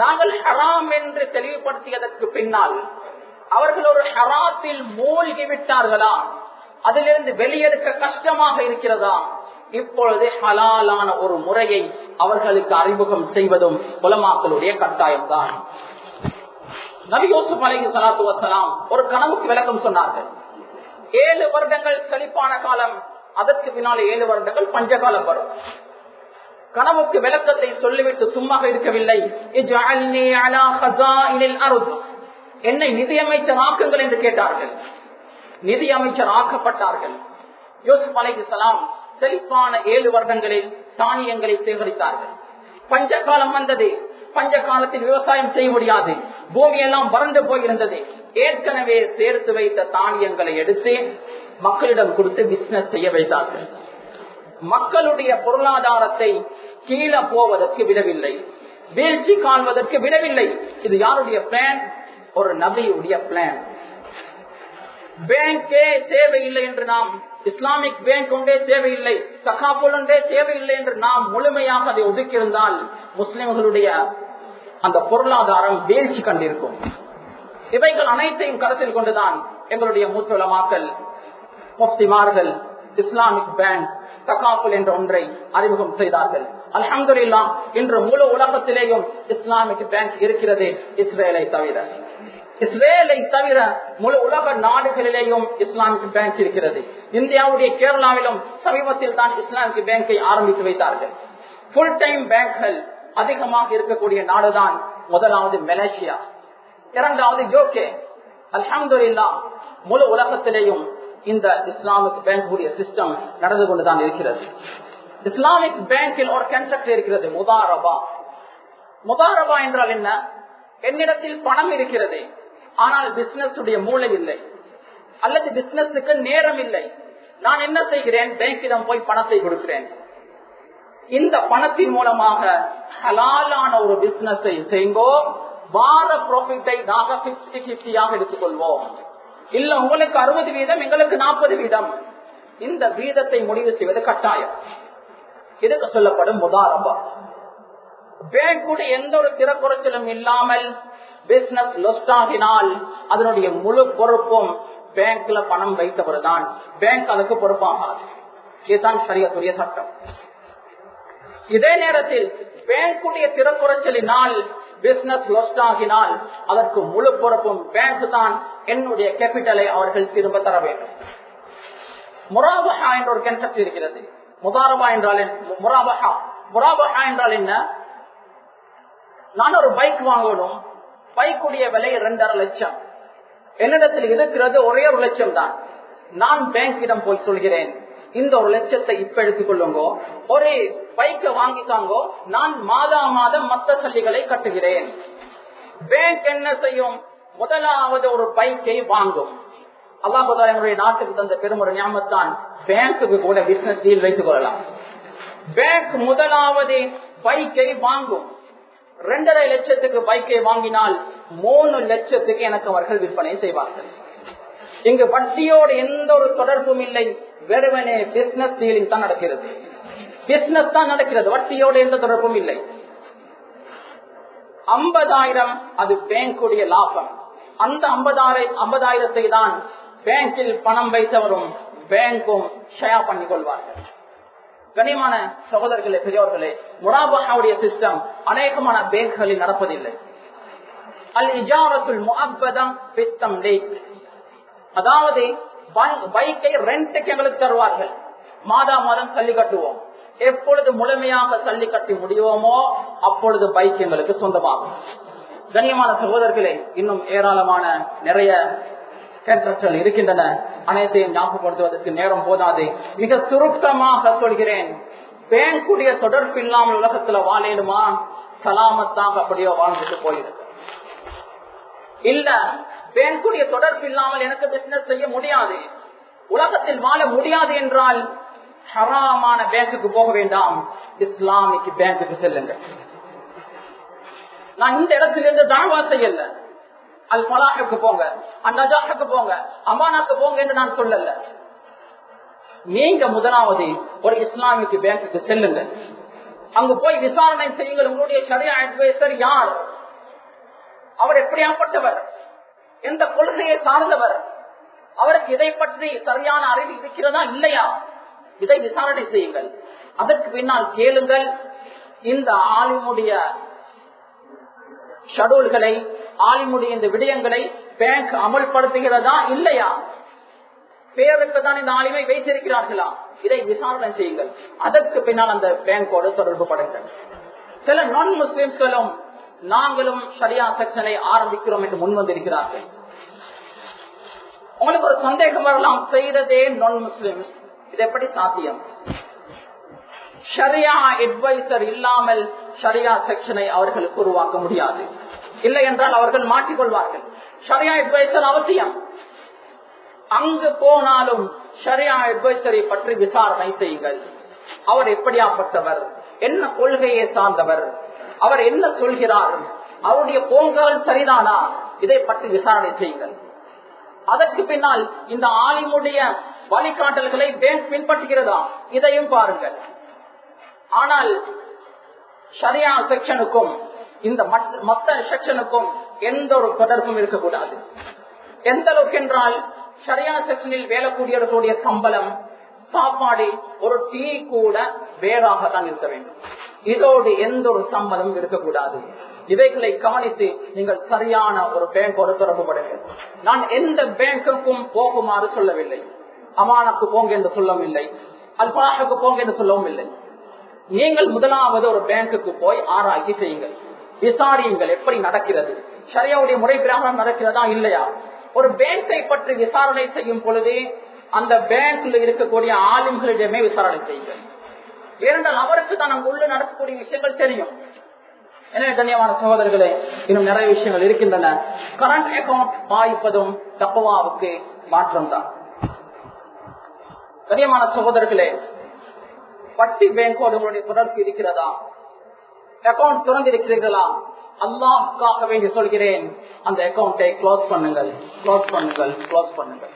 நாங்கள் ஹராம் என்று தெளிவுபடுத்தியதற்கு பின்னால் அவர்கள் ஒரு ஹராத்தில் மூழ்கி விட்டார்களா? அதிலிருந்து வெளியெடுக்க கஷ்டமாக இருக்கிறதா? இப்பொழுது ஹலாலான ஒரு முறையை அவர்களுக்கு அறிமுகம் செய்வதும் உலமாக்களுடைய கட்டாயம் தான் நபி யோசுப் அலைஹி சலாத்து வசலாம் ஒரு கனவுக்கு விளக்கம் சொன்னார்கள். ஏழு வருடங்கள் செழிப்பான காலம் அதற்கு பின்னால் ஏழு வருடங்கள் பஞ்சகாலம் வரும். கனவுக்கு விளக்கத்தை சொல்லிவிட்டு சும்மா இருக்கவில்லை. என்னை நிதியமைச்சர் ஆக்குங்கள் என்று கேட்டார்கள். நிதியமைச்சர் ஆக்கப்பட்டார்கள். யோசுப் அலைஹி செழிப்பான ஏழு வருடங்களில் தானியங்களை சேகரித்தார்கள். பஞ்ச காலம் வந்தது. பஞ்ச காலத்தில் விவசாயம் செய்ய முடியாது. பூமி எல்லாம் வறண்டு போயிருந்தது. ஏற்கனவே சேர்த்து வைத்த தானியங்களை எடுத்து மக்களிடம் கொடுத்து பிசினஸ் செய்ய வைத்தார்கள். மக்களுடைய பொருளாதாரத்தை கீழே போவதற்கு விடவில்லை. வீழ்ச்சி காண்பதற்கு விடவில்லை. இது யாருடைய பிளான் ஒரு நபியுடைய பிளான் பேங்கே தேவையில்லை என்று நாம் இஸ்லாமிக் பேங்க் ஒன்றே தேவையில்லை. சகாபுல் ஒன்றே தேவையில்லை என்று நாம் முழுமையாக அதை ஒதுக்கியிருந்தால் முஸ்லிம்களுடைய அந்த பொருளாதாரம் வீழ்ச்சி கண்டிருக்கும். இவைகள் அனைத்தையும் கருத்தில் கொண்டுதான் எங்களுடைய மூச்சுலமாக்கல் முப்திமார்கள் இஸ்லாமிக் பேங்க் தக்காப்புல் என்ற ஒன்றை அறிமுகம் செய்தார்கள். அலமது அலமதுல்லா இன்று முழு உலகத்திலேயும் இஸ்லாமிக் பேங்க் இருக்கிறது இஸ்ரேலை தவிர. இஸ்ரேலை தவிர முழு உலக நாடுகளிலேயும் இஸ்லாமிக் பேங்க் இருக்கிறது. இந்தியாவுடைய கேரளாவிலும் சமீபத்தில் தான் இஸ்லாமிக் பேங்கை ஆரம்பித்து வைத்தார்கள். புல் டைம் பேங்க்கள் அதிகமாக இருக்கக்கூடிய நாடுதான் முதலாவது மலேசியா. இரண்டாவது யோகே அல்ஹம்துல்லா முழு உலகத்திலேயும் இந்த இஸ்லாமிக் பேங்குடைய சிஸ்டம் நடந்து கொண்டுதான் இருக்கிறது. இஸ்லாமிக் பேங்கில் ஒரு கன்செப்ட் இருக்கிறது முதாரபா முதாரபா என்றால் என்ன? என்னிடத்தில் பணம் இருக்கிறது ஆனால் பிசினஸ் உடைய மூளை இல்லை. அல்லது பிசினஸுக்கு நேரம் இல்லை. நான் என்ன செய்கிறேன்? பேங்கிடம் போய் பணத்தை கொடுக்கிறேன். இந்த பணத்தின் மூலமாக ஹலாலான ஒரு பிசினஸை செய்யுங்கோ வார ப்ராஃபிட்டை நாக பிப்டி பிப்டியாக எடுத்துக்கொள்வோம். இல்ல உங்களுக்கு அறுபது வீதம் எங்களுக்கு நாற்பது வீதம். இந்த வீதத்தை முடிவு செய்வது கட்டாயம். இதுக்கு சொல்லப்படும் முதாரபா. பேங்குடைய எந்த ஒரு திறக்குறைச்சலும் இல்லாமல் பிசினஸ் லொஸ்ட் ஆகினால் அதனுடைய முழு பொறுப்பும் பேங்க்ல பணம் வைத்தவர் தான் பேங்க் அதுக்கு பொறுப்பாகாது. இதுதான் சரியத்துடைய சட்டம். இதே நேரத்தில் பேங்குடைய திறக்குறைச்சலினால் பிசினஸ் லொஸ்ட் ஆகினால் அதற்கு முழு பொறுப்பும் பேங்க் தான் என்னுடைய கேபிட்டலை அவர்கள் திரும்ப தர வேண்டும். முராபஹா என்ற ஒரு கன்செப்ட் இருக்கிறது. முதாரபா என்றால் முராபஹா. முராபஹா என்றால் என்ன? நான் ஒரு பைக் வாங்கணும். பைக்குடைய விலை இரண்டரை லட்சம். என்னிடத்தில் இருக்கிறது ஒரே ஒரு லட்சம் தான். நான் பேங்கிடம் போய் சொல்கிறேன். இந்த ஒரு லட்சத்தை இப்ப எடுத்துக்கொள்ளுங்க ஒரு பைக்கை வாங்கிக்காங்கோ. நான் மாதா மாதம் மத்த சல்லிகளை கட்டுகிறேன். பேங்க் என்ன செய்யும்? முதலாவது ஒரு பைக்கை வாங்கும். அல்லாஹால எங்களுடைய நாட்டுக்கு தந்த பெரும் ஒரு ஞாபகத்தான். பேங்க்குக்கு கூட பிசினஸ் டீல் வைத்துக் கொள்ளலாம். பேங்க் முதலாவது பைக்கை வாங்கும். இரண்டரை லட்சத்துக்கு பைக்கை வாங்கினால் மூணு லட்சத்துக்கு எனக்கு அவர்கள் விற்பனை செய்வார்கள். இங்கு வட்டியோடு எந்த ஒரு தொடர்பும் இல்லை. வெறுமனே பிசினஸ் டீலிங் தான் நடக்கிறது. பிசினஸ் தான் நடக்கிறது. வட்டியோடு எந்த தொடர்பும் இல்லை. ஐம்பதாயிரம் அது பேங்குடைய லாபம். அந்த ஐம்பதாயிரம் ஐம்பதாயிரத்தை தான் பேங்கில் பணம் வைத்தவரும் பேங்கும் ஷேர் பண்ணிக் கொள்வார்கள். கனிமான சகோதரர்களே பெரியவர்களே முராபாவுடைய சிஸ்டம் அநேகமான பேங்குகளில் நடப்பதில்லை. அல் இஜாரத்துல் முஅப்பதம் பித்தம் அதாவது பைக்கை ரெண்டுக்கு எங்களுக்கு தருவார்கள். மாதா மாதம் தள்ளி கட்டுவோம். எப்பொழுது முழுமையாக தள்ளி கட்டி முடியுவோமோ அப்பொழுது பைக் எங்களுக்கு சொந்தமாகும். கண்ணியமான சகோதரர்களே இன்னும் ஏராளமான நிறைய கேட்டர்கள் இருக்கின்றன அனைத்தையும் ஞாபகப்படுத்துவதற்கு நேரம் போதாது. மிக சுருக்கமாக சொல்கிறேன். பேங்குடைய தொடர்பு இல்லாமல் உலகத்துல வாழேனுமா சலாமத்தாக அப்படியோ வாழ்ந்துட்டு போயிருக்கு. இல்ல பேங்குடைய தொடர்பு இல்லாமல் எனக்கு பிசினஸ் செய்ய முடியாது. உலகத்தில் வாழ முடியாது என்றால் ஹராமான பேங்குக்கு போக வேண்டாம். இஸ்லாமிக்கு பேங்குக்கு செல்லுங்கள். நான் இந்த இடத்திலிருந்து தாழ்வா செய்யல அல் பலாஹுக்கு போங்க அந்நஜாஹுக்கு போங்க அமானாக்கு போங்க என்று நான் சொல்லல. நீங்க முதலாவது ஒரு இஸ்லாமிக்கு பேங்குக்கு செல்லுங்க. அங்கு போய் விசாரணை செய்யுங்கள். உங்களுடைய சரியா அட்வைசர் யார்? அவர் எப்படியாப்பட்டவர்? எந்த கொள்கையை சார்ந்தவர்? அவருக்கு இதை பற்றி சரியான அறிவு இருக்கிறதா இல்லையா? இதை விசாரணை செய்யுங்கள். அதற்கு பின்னால் கேளுங்கள். இந்த ஆலிமுடைய ஷெடியூல்களை ஆலிமுடைய இந்த விடயங்களை பேங்க் அமல்படுத்துகிறதா இல்லையா? பேருக்கு தான் இந்த ஆலிமை வைத்திருக்கிறார்களா? இதை விசாரணை செய்யுங்கள். அதற்கு பின்னால் அந்த பேங்கோடு தொடர்பு படுங்கள். சில நான் முஸ்லிம்ஸ்களும் நாங்களும் சரியா செக்ஷனை ஆரம்பிக்கிறோம் என்று முன் வந்திருக்கிறார்கள். உங்களுக்கு ஒரு சந்தேகம் வரலாம் செய்ததே நான் முஸ்லிம்ஸ் இது எப்படி சாத்தியம்? ஷரியா அட்வைசர் இல்லாமல் ஷரியா செக்ஷனை அவர்களுக்கு உருவாக்க முடியாது. இல்லை என்றால் அவர்கள் மாற்றிக்கொள்வார்கள். ஷரியா அட்வைசர் அவசியம். அங்கு போனாலும் ஷரியா அட்வைசரை பற்றி விசாரணை செய்யுங்கள். அவர் எப்படியாப்பட்டவர்? என்ன கொள்கையை சார்ந்தவர்? அவர் என்ன சொல்கிறார்? அவருடைய போங்கள் சரிதானா? இதை பற்றி விசாரணை செய்யுங்கள். அதற்கு பின்னால் இந்த ஆலிமுடைய வழிகாட்டல்களை பேங்க் பின்பற்றுகிறதா? இதையும் பாருங்கள். ஆனால் சரியா செக்ஷனுக்கும் இந்த மத்த செக்ஷனுக்கும் எந்த ஒரு தொடர்பும் இருக்கக்கூடாது. எந்த அளவுக்கு என்றால் சரியான செக்ஷனில் வேலை கூடியவர்களுடைய சம்பளம் சாப்பாடு ஒரு டீ கூட வேறாக தான் இருக்க வேண்டும். இதோடு எந்த ஒரு சம்பளமும் இருக்கக்கூடாது. இவைகளை கவனித்து நீங்கள் சரியான ஒரு பேங்கோடு தொடர்புபட வேண்டும். நான் எந்த பேங்குக்கும் போகுமாறு சொல்லவில்லை. அமானுக்கு போங்க என்று சொல்லவில்லை அல்பாஹுக்கு போங்க என்று சொல்லவும் இல்லை. நீங்கள் முதலாவது ஒரு பேங்குக்கு போய் ஆராய்ச்சி செய்யுங்கள். விசாரியுங்கள் எப்படி நடக்கிறது? சரியாவுடைய முறை பிரகாரம் நடக்கிறதா இல்லையா? ஒரு பேங்கை பற்றி விசாரணை செய்யும் பொழுது அந்த பேங்க்ல இருக்கக்கூடிய ஆளுங்களிடமே விசாரணை செய்யுங்கள். ஏனென்றால் அவருக்கு தான் உள்ள நடக்கக்கூடிய விஷயங்கள் தெரியும். எனவே கண்ணியமான சகோதரர்களே இன்னும் நிறைய விஷயங்கள் இருக்கின்றன. கரண்ட் அக்கௌண்ட் பாய்ப்பதும் தப்பவாவுக்கு மாற்றம் தான் தனியமான சகோதரர்களே வட்டி பேங்கோடு உங்களுடைய தொடர்பு இருக்கிறதா? அக்கௌண்ட் திறந்திருக்கிறீர்களா? அல்லாஹ்க்காக வேண்டி சொல்கிறேன். அந்த அக்கௌண்டை க்ளோஸ் பண்ணுங்கள். க்ளோஸ் பண்ணுங்கள். க்ளோஸ் பண்ணுங்கள்.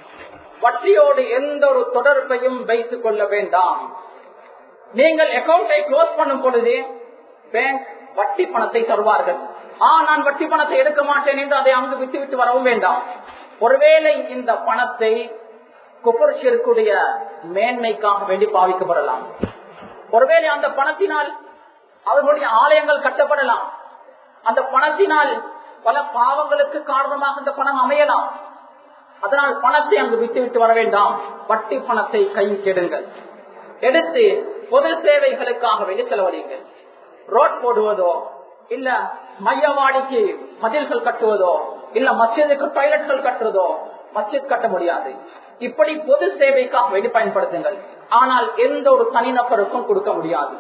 வட்டியோடு எந்த ஒரு தொடர்பையும் வைத்துக் கொள்ள வேண்டாம். நீங்கள் அக்கௌண்டை க்ளோஸ் பண்ணும் பொழுது பேங்க் வட்டி பணத்தை தருவார்கள். ஆ நான் வட்டி பணத்தை எடுக்க மாட்டேன் என்று அதை அங்கு விட்டு விட்டு வரவும் வேண்டாம். ஒருவேளை இந்த பணத்தை குப்பர்ஷிற்குடைய மேன்மைக்காக வேண்டி பாவிக்கப்படலாம். ஒருவேளை அந்த பணத்தினால் அவர்களுடைய ஆலயங்கள் கட்டப்படலாம். அந்த பணத்தினால் பல பாவங்களுக்கு காரணமாக அந்த பணம் அமையலாம். அதனால் பணத்தை அங்கு விட்டுவிட்டு விட்டு வர வேண்டாம். வட்டி பணத்தை கையில் கெடுங்கள். எடுத்து பொது சேவைகளுக்காக வேண்டி செலவழிங்கள் ரோட் போடுவதோ இல்ல மையவாடிக்கு மதில்கள் கட்டுவதோ இல்ல மசிதுக்கு டாய்லெட்கள் கட்டுறதோ மசித் கட்ட முடியாது. இப்படி பொது சேவைக்காக வேண்டி பயன்படுத்துங்கள். ஆனால் எந்த ஒரு தனிநபருக்கும் கொடுக்க முடியாது.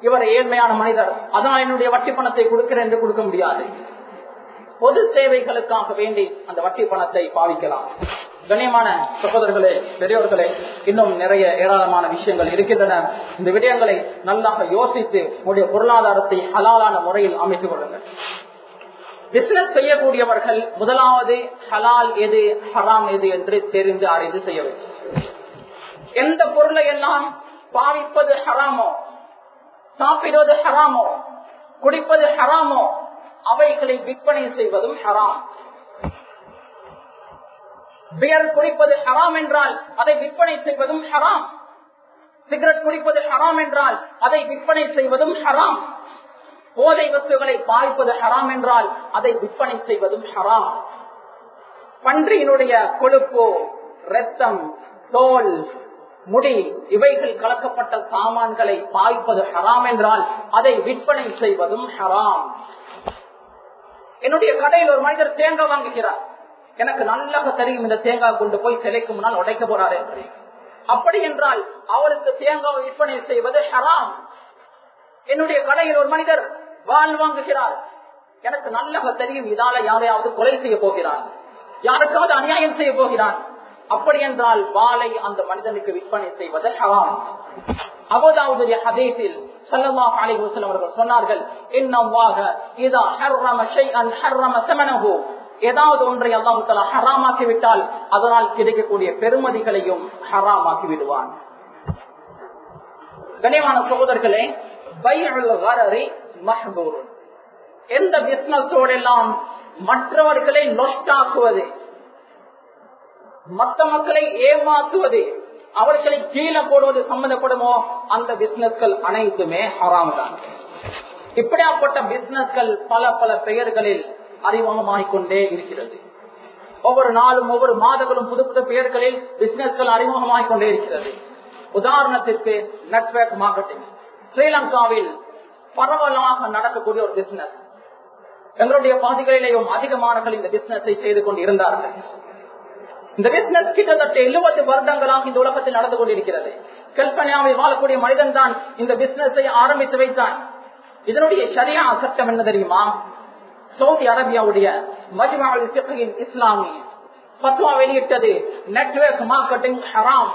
இவர் ஏழ்மையான மனிதர். அதனால் என்னுடைய வட்டி பணத்தை கொடுக்கிறேன் என்று கொடுக்க முடியாது. பொது சேவைகளுக்காக வேண்டி அந்த வட்டி பணத்தை பாவிக்கலாம். கண்ணியமான சகோதரர்களே பெரியோர்களே இன்னும் நிறைய ஏராளமான விஷயங்கள் இருக்கின்றன. இந்த விடயங்களை நல்லாக யோசித்து உங்களுடைய பொருளாதாரத்தை ஹலாலான முறையில் அமைத்துக் கொள்ளுங்கள். பிசினஸ் செய்யக்கூடியவர்கள் முதலாவது ஹலால் எது ஹராம் எது என்று தெரிந்து அறிந்து செய்ய வேண்டும். எந்த பொருளை எல்லாம் பாவிப்பது ஹராமோ சாப்பிடுவது ஹராமோ? குடிப்பது ஹராமோ? அவைகளை விற்பனை செய்வதும் ஹராம். பியர் குடிப்பது ஹராம் என்றால் அதை விற்பனை செய்வதும் ஹராம். சிகரெட் குடிப்பது ஹராம் என்றால் அதை விற்பனை செய்வதும் ஹராம். போதை வஸ்துகளை பாய்ப்பது ஹராம் என்றால் அதை விற்பனை செய்வதும் ஹராம். பன்றியினுடைய கொழுப்பு ரத்தம் தோல் முடி இவைகள் கலக்கப்பட்ட சாமான்களை பாய்ப்பது ஹராம் என்றால் அதை விற்பனை செய்வதும் ஹராம். என்னுடைய கடையில் ஒரு மனிதர் தேங்காய் வாங்குகிறார். எனக்கு நல்லாக தெரியும் இந்த தேங்காய் கொண்டு போய் சிலைக்கு முன்னால் உடைக்க போறாரு என்று. அப்படி என்றால் அவருக்கு தேங்காய் விற்பனை செய்வது ஹராம். என்னுடைய கடையில் ஒரு மனிதர் வாழ் வாங்குகிறார். எனக்கு நல்லாக தெரியும் இதால யாரையாவது கொலை செய்ய போகிறார். யாருக்காவது அநியாயம் செய்ய போகிறார். அப்படி என்றால் வாளை அந்த மனிதனுக்கு விற்பனை செய்வது ஹராம். அபோதாவுடைய ஹதீஸில் ஸல்லல்லாஹு அலைஹி வஸல்லம் அவர்கள் சொன்னார்கள் இன்னல்லாஹ இதா ஹர்ரம ஷைஅன் ஹர்ரம ஸமனஹு ஏதாவது ஒன்றை அல்லாஹு தஆலா ஹராமாக்கி விட்டால் அதனால் கிடைக்கக்கூடிய பெருமதிகளையும் ஹராமாக்கி விடுவான். கனியமான சகோதரர்களே பைஉல் கரரி மஹ்தூர். எந்த பிசினஸோடு எல்லாம் மற்றவர்களை நொஷ்டாக்குவது மற்ற மக்களை ஏமாத்துவது அவர்களை கீழே போடுவது சம்பந்தப்படுமோ? அந்த பிசினஸ்கள் அனைத்துமே ஹராம் தான் இப்படியாப்பட்ட பிசினஸ்கள் பல பல பெயர்களில் அறிமுகமாகிக் கொண்டே இருக்கிறது. ஒவ்வொரு நாளும் ஒவ்வொரு மாதங்களும் புது புது பெயர்களில் பிசினஸ்கள் அறிமுகமாகிக் கொண்டே இருக்கிறது. உதாரணத்திற்கு நெட்வொர்க் மார்க்கெட்டிங் ஸ்ரீலங்காவில் பரவலாக நடக்கக்கூடிய ஒரு பிசினஸ் எங்களுடைய பகுதிகளிலேயும் அதிகமானவர்கள் இந்த பிசினஸை செய்து கொண்டு இருந்தார்கள். இந்த பிசினஸ் கிட்டத்தட்ட எழுபது வருடங்களாக இந்த உலகத்தில் நடந்து கொண்டிருக்கிறது. கல்பனியாவில் வாழக்கூடிய மனிதன் தான் இந்த பிசினஸை ஆரம்பித்து வைத்தான். இதனுடைய சரியா சட்டம் என்ன தெரியுமா? சவுதி அரேபியாவுடைய மஜ்மாவில் இஸ்லாமி பத்வா வெளியிட்டது நெட்வொர்க் மார்க்கெட்டிங் ஹராம்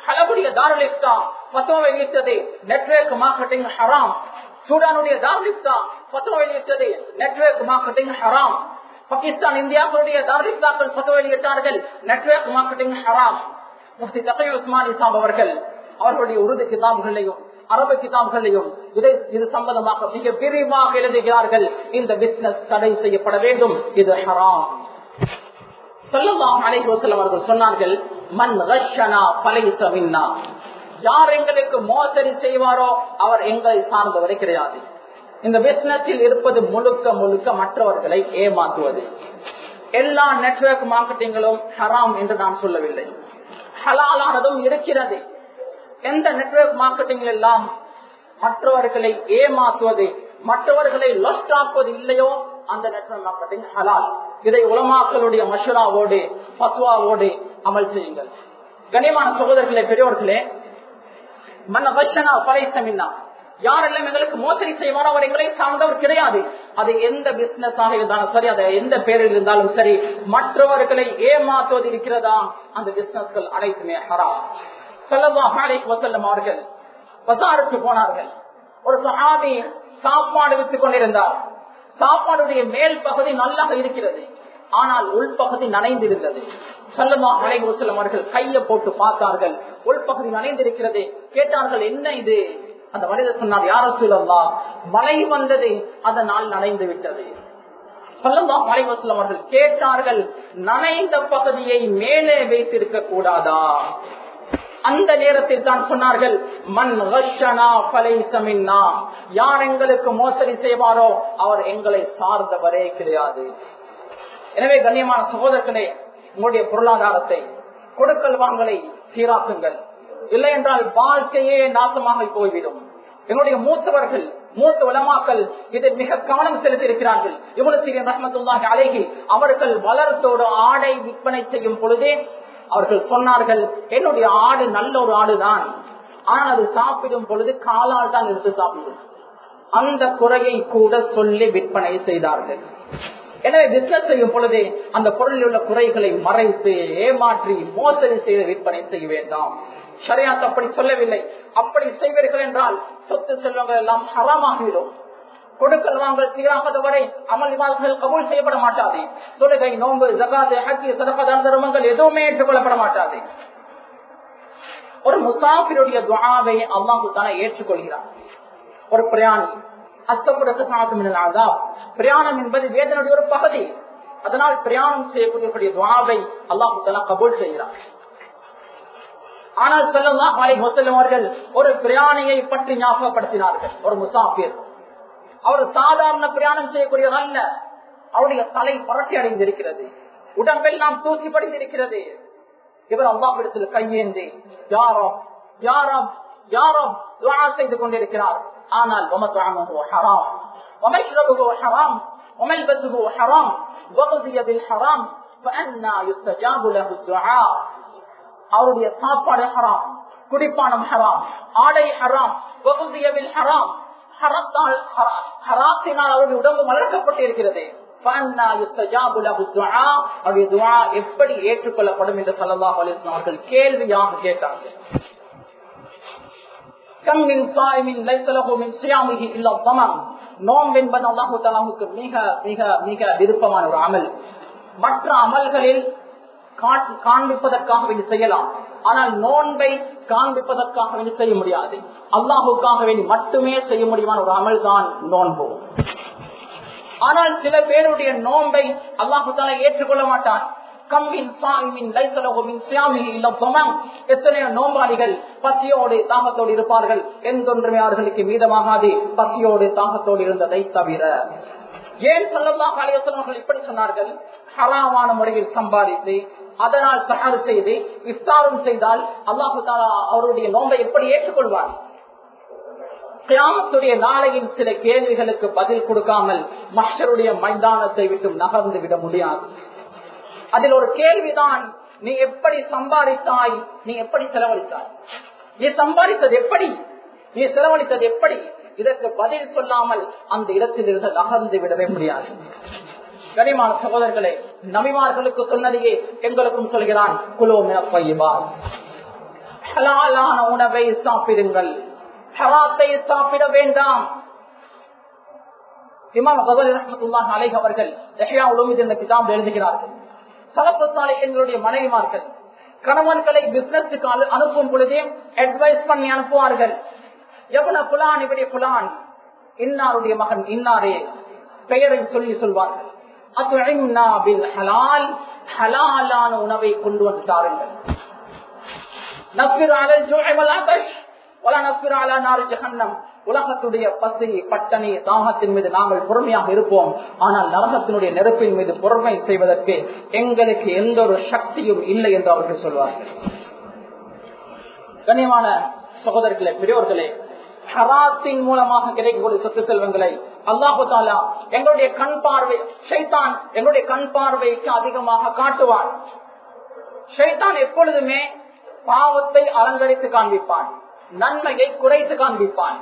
ஹலபுடைய தாரலிப்தா பத்மா வெளியிட்டது நெட்வொர்க் மார்க்கெட்டிங் ஹராம் சூடானுடைய தாரலிப்தா பத்மா வெளியிட்டது நெட்வொர்க் மார்க்கெட்டிங் ஹராம் பாகிஸ்தான் இந்தியாவுடைய தாரலிப்தாக்கள் பத்து வெளியிட்டார்கள். நெட்வொர்க் மார்க்கெட்டிங் ஹராம் முஃப்தி தகை உஸ்மான் இஸ்லாம் அவர்கள் அவர்களுடைய உருது கிதாபுகளையும் அரபு கிதாபுகளையும் இதை இது சம்பந்தமாக மிக விரிவாக எழுதுகிறார்கள். இந்த பிசினஸ் தடை செய்யப்பட வேண்டும். இது ஹராம் சொல்லலாம் அலைகோசல் அவர்கள் சொன்னார்கள் மண் ரஷனா பலைசமின்னா யார் எங்களுக்கு மோசடி செய்வாரோ அவர் எங்களை சார்ந்தவரை கிடையாது. இந்த பிசினஸில் இருப்பது முழுக்க முழுக்க மற்றவர்களை ஏமாற்றுவது. எல்லா நெட்வொர்க் மார்க்கெட்டிங்களும் ஹராம் என்று நான் சொல்லவில்லை. ஹலாலானதும் இருக்கிறது. எந்த நெட்வொர்க் மார்க்கெட்டிங் எல்லாம் மற்றவர்களை ஏமாற்றுவது மற்றவர்களை லொஸ்ட் ஆக்குவது இல்லையோ அந்த நெட்வொர்க் மார்க்கெட்டிங் ஹலால் இதை உலமாக்களுடைய மஷுராவோடு பத்வாவோடு அமல் செய்யுங்கள். கனியமான சகோதரர்களே பெரியோர்களே மன்ன வச்சனா பழைத்தமின்னா யாரெல்லாம் எங்களுக்கு மோசடி செய்வாரோ அவர் எங்களை சார்ந்தவர் கிடையாது. அது எந்த பிசினஸ் ஆக இருந்தாலும் சரி அது எந்த பேரில் இருந்தாலும் சரி மற்றவர்களை ஏமாற்றுவது இருக்கிறதா? அந்த பிசினஸ்கள் அனைத்துமே ஹரா சொல்லவா வசல்லம் அவர்கள் பசாருக்கு போனார்கள். ஒரு சஹாபி சாப்பாடு வித்துக் கொண்டிருந்தார். சாப்பாடுடைய மேல் பகுதி நல்லாக இருக்கிறது. ஆனால் உள்பகுதி நனைந்திருந்தது. சல்லமா அலை வசல்லம் அவர்கள் கையை போட்டு பார்த்தார்கள். உள்பகுதி நனைந்திருக்கிறது. கேட்டார்கள் என்ன இது? அந்த மனிதர் சொன்னார் யார சூழல்லா மழை வந்தது அதனால் நனைந்து விட்டது. சொல்லமா மலை அவர்கள் கேட்டார்கள் நனைந்த பகுதியை மேலே வைத்திருக்க கூடாதா? அந்த நேரத்தில் தான் சொன்னார்கள் மண் சமின்னா யார் எங்களுக்கு மோசடி செய்வாரோ அவர் எங்களை சார்ந்தவரே கிடையாது. எனவே கண்ணியமான சகோதரர்களே உங்களுடைய பொருளாதாரத்தை கொடுக்கல் வாங்கலை சீராக்குங்கள். இல்லை என்றால் வாழ்க்கையே நாசமாக போய்விடும். எங்களுடைய மூத்தவர்கள் மூத்த உலமாக்கள் இதில் மிக கவனம் செலுத்தி இருக்கிறார்கள் இவனுக்கு ரஹமத்துல்லாக அழகி அவர்கள் வளரத்தோடு ஆடை விற்பனை செய்யும் பொழுதே அவர்கள் சொன்னார்கள் என்னுடைய ஆடு நல்ல ஒரு ஆடுதான். ஆனால் அது சாப்பிடும் பொழுது காலால் தான் எடுத்து சாப்பிடும். அந்த குறையை கூட சொல்லி விற்பனை செய்தார்கள். எனவே பிசினஸ் செய்யும் பொழுதே அந்த பொருளில் உள்ள குறைகளை மறைத்து ஏமாற்றி மோசடி செய்து விற்பனை செய்ய வேண்டாம். சரியாத் அப்படி சொல்லவில்லை. அப்படி செய்வீர்கள் என்றால் சொத்து செல்வங்கள் எல்லாம் ஹராமாகிவிடும். கொடுக்கல் வாங்கல் சீராகாத வரை அமல் விவாதங்கள் கபூல் செய்யப்பட மாட்டாது. தொழுகை நோன்பு ஜகாது ஹக்கி சதப்பதான தர்மங்கள் எதுவுமே ஏற்றுக்கொள்ளப்பட மாட்டாது. ஒரு முசாஃபிருடைய துவாவை அல்லாஹு தானே ஏற்றுக்கொள்கிறார் ஒரு பிரயாணி அத்தப்படுத்த பிரயாணம் என்பது வேதனுடைய ஒரு பகுதி. அதனால் பிரயாணம் செய்யக்கூடிய துவாவை அல்லாஹு தாலா கபூல் செய்கிறார் ஆனால் சொல்லலாம் அலை முசல்லம் அவர்கள் ஒரு பிரயாணியை பற்றி ஞாபகப்படுத்தினார்கள் ஒரு முசாஃபிர் அவர் சாதாரண பிரயாணம் செய்யக்கூடியவர் அல்ல அவருடைய தலை புரட்டி அடைந்திருக்கிறது உடம்பெல்லாம் தூசி படிந்திருக்கிறது இவர் அல்லாஹிடத்தில் கையேந்தி யாரோ யாரோ யாரோ துவா செய்து கொண்டிருக்கிறார் ஆனால் ஹராம் ومشربه حرام وملبسه حرام وغذي بالحرام فأنا يستجاب له الدعاء அவருடைய சாப்பாடு ஹராம் குடிப்பானம் ஹராம் ஆடை ஹராம் வகுதியவில் ஹராம் ஹரத்தால் ஹராத்தினால் அவருடைய உடம்பு வளர்க்கப்பட்டு இருக்கிறது எப்படி ஏற்றுக்கொள்ளப்படும் என்று சொல்லலாம் அவர்கள் கேள்வியாக கேட்டார்கள். நோம்பு என்பது அல்லாஹு தலாமுக்கு மிக மிக மிக விருப்பமான ஒரு அமல். மற்ற அமல்களில் காண்பிப்பதற்காக வேண்டி செய்யலாம். ஆனால் நோன்பை காண்பிப்பதற்காக வேண்டி செய்ய முடியாது. அல்லாஹுக்காக வேண்டி மட்டுமே செய்ய முடியுமான ஒரு அமல் தான் நோன்பு. ஆனால் சில பேருடைய நோன்பை அல்லாஹு தாலா ஏற்றுக்கொள்ள மாட்டான். எத்தனையோ நோம்பாளிகள் பசியோடு தாகத்தோடு இருப்பார்கள். எந்தொன்றுமே அவர்களுக்கு மீதமாகாது. பசியோடு தாகத்தோடு இருந்ததை தவிர. ஏன் சொல்லலாம் காலியவர்கள் இப்படி சொன்னார்கள்? ஹராமான முறையில் சம்பாதித்து அதனால் சஹாறு செய்து இஃப்தாரும் செய்தால் அல்லாஹு தாலா அவருடைய நோன்பை எப்படி ஏற்றுக்கொள்வார்? கிராமத்துடைய நாளையின் சில கேள்விகளுக்கு பதில் கொடுக்காமல் மஷருடைய மைதானத்தை விட்டு நகர்ந்து விட முடியாது. அதில் ஒரு கேள்விதான் நீ எப்படி சம்பாதித்தாய்? நீ எப்படி செலவழித்தாய்? நீ சம்பாதித்தது எப்படி? நீ செலவழித்தது எப்படி? இதற்கு பதில் சொல்லாமல் அந்த இடத்தில் இருந்து நகர்ந்து விடவே முடியாது. கனிமான சகோதரர்களே நபிமார்களுக்கு சொன்னதையே எங்களுக்கும் சொல்கிறான். குலோமினப்பையுவார் ஹலாலான உணவை சாப்பிடுங்கள். ஹராத்தை சாப்பிட வேண்டாம். இமாம் கபல் ரஹமத்துல்லாஹ் அலைஹ் அவர்கள் ரஹ்யா உலமித் என்ற கிதாப் எழுதுகிறார்கள். சலப்பு சாலைகளுடைய மனைவிமார்கள் கணவன்களை பிசினஸுக்கு அனுப்பும் பொழுதே அட்வைஸ் பண்ணி அனுப்புவார்கள். எவ்வளவு புலான் இப்படி புலான்? இன்னாருடைய மகன் இன்னாரே பெயரை சொல்லி சொல்வார்கள். ஹலாலான உணவை கொண்டு வந்து தாருங்கள். உலகத்துடைய பசி பட்டணி தாகத்தின் மீது நாங்கள் பொறுமையாக இருப்போம். ஆனால் நரகத்தினுடைய நெருப்பின் மீது பொறுமை செய்வதற்கு எங்களுக்கு எந்த ஒரு சக்தியும் இல்லை என்று அவர்கள் சொல்வார்கள். கண்ணியமான சகோதரர்களே பெரியோர்களே ஹராத்தின் மூலமாக கிடைக்கக்கூடிய சொத்து செல்வங்களை அல்லாஹு தாலா எங்களுடைய கண் பார்வை ஷைத்தான் எங்களுடைய கண் பார்வைக்கு அதிகமாக காட்டுவான். ஷைத்தான் எப்பொழுதுமே பாவத்தை அலங்கரித்து காண்பிப்பான். நன்மையை குறைத்து காண்பிப்பான்.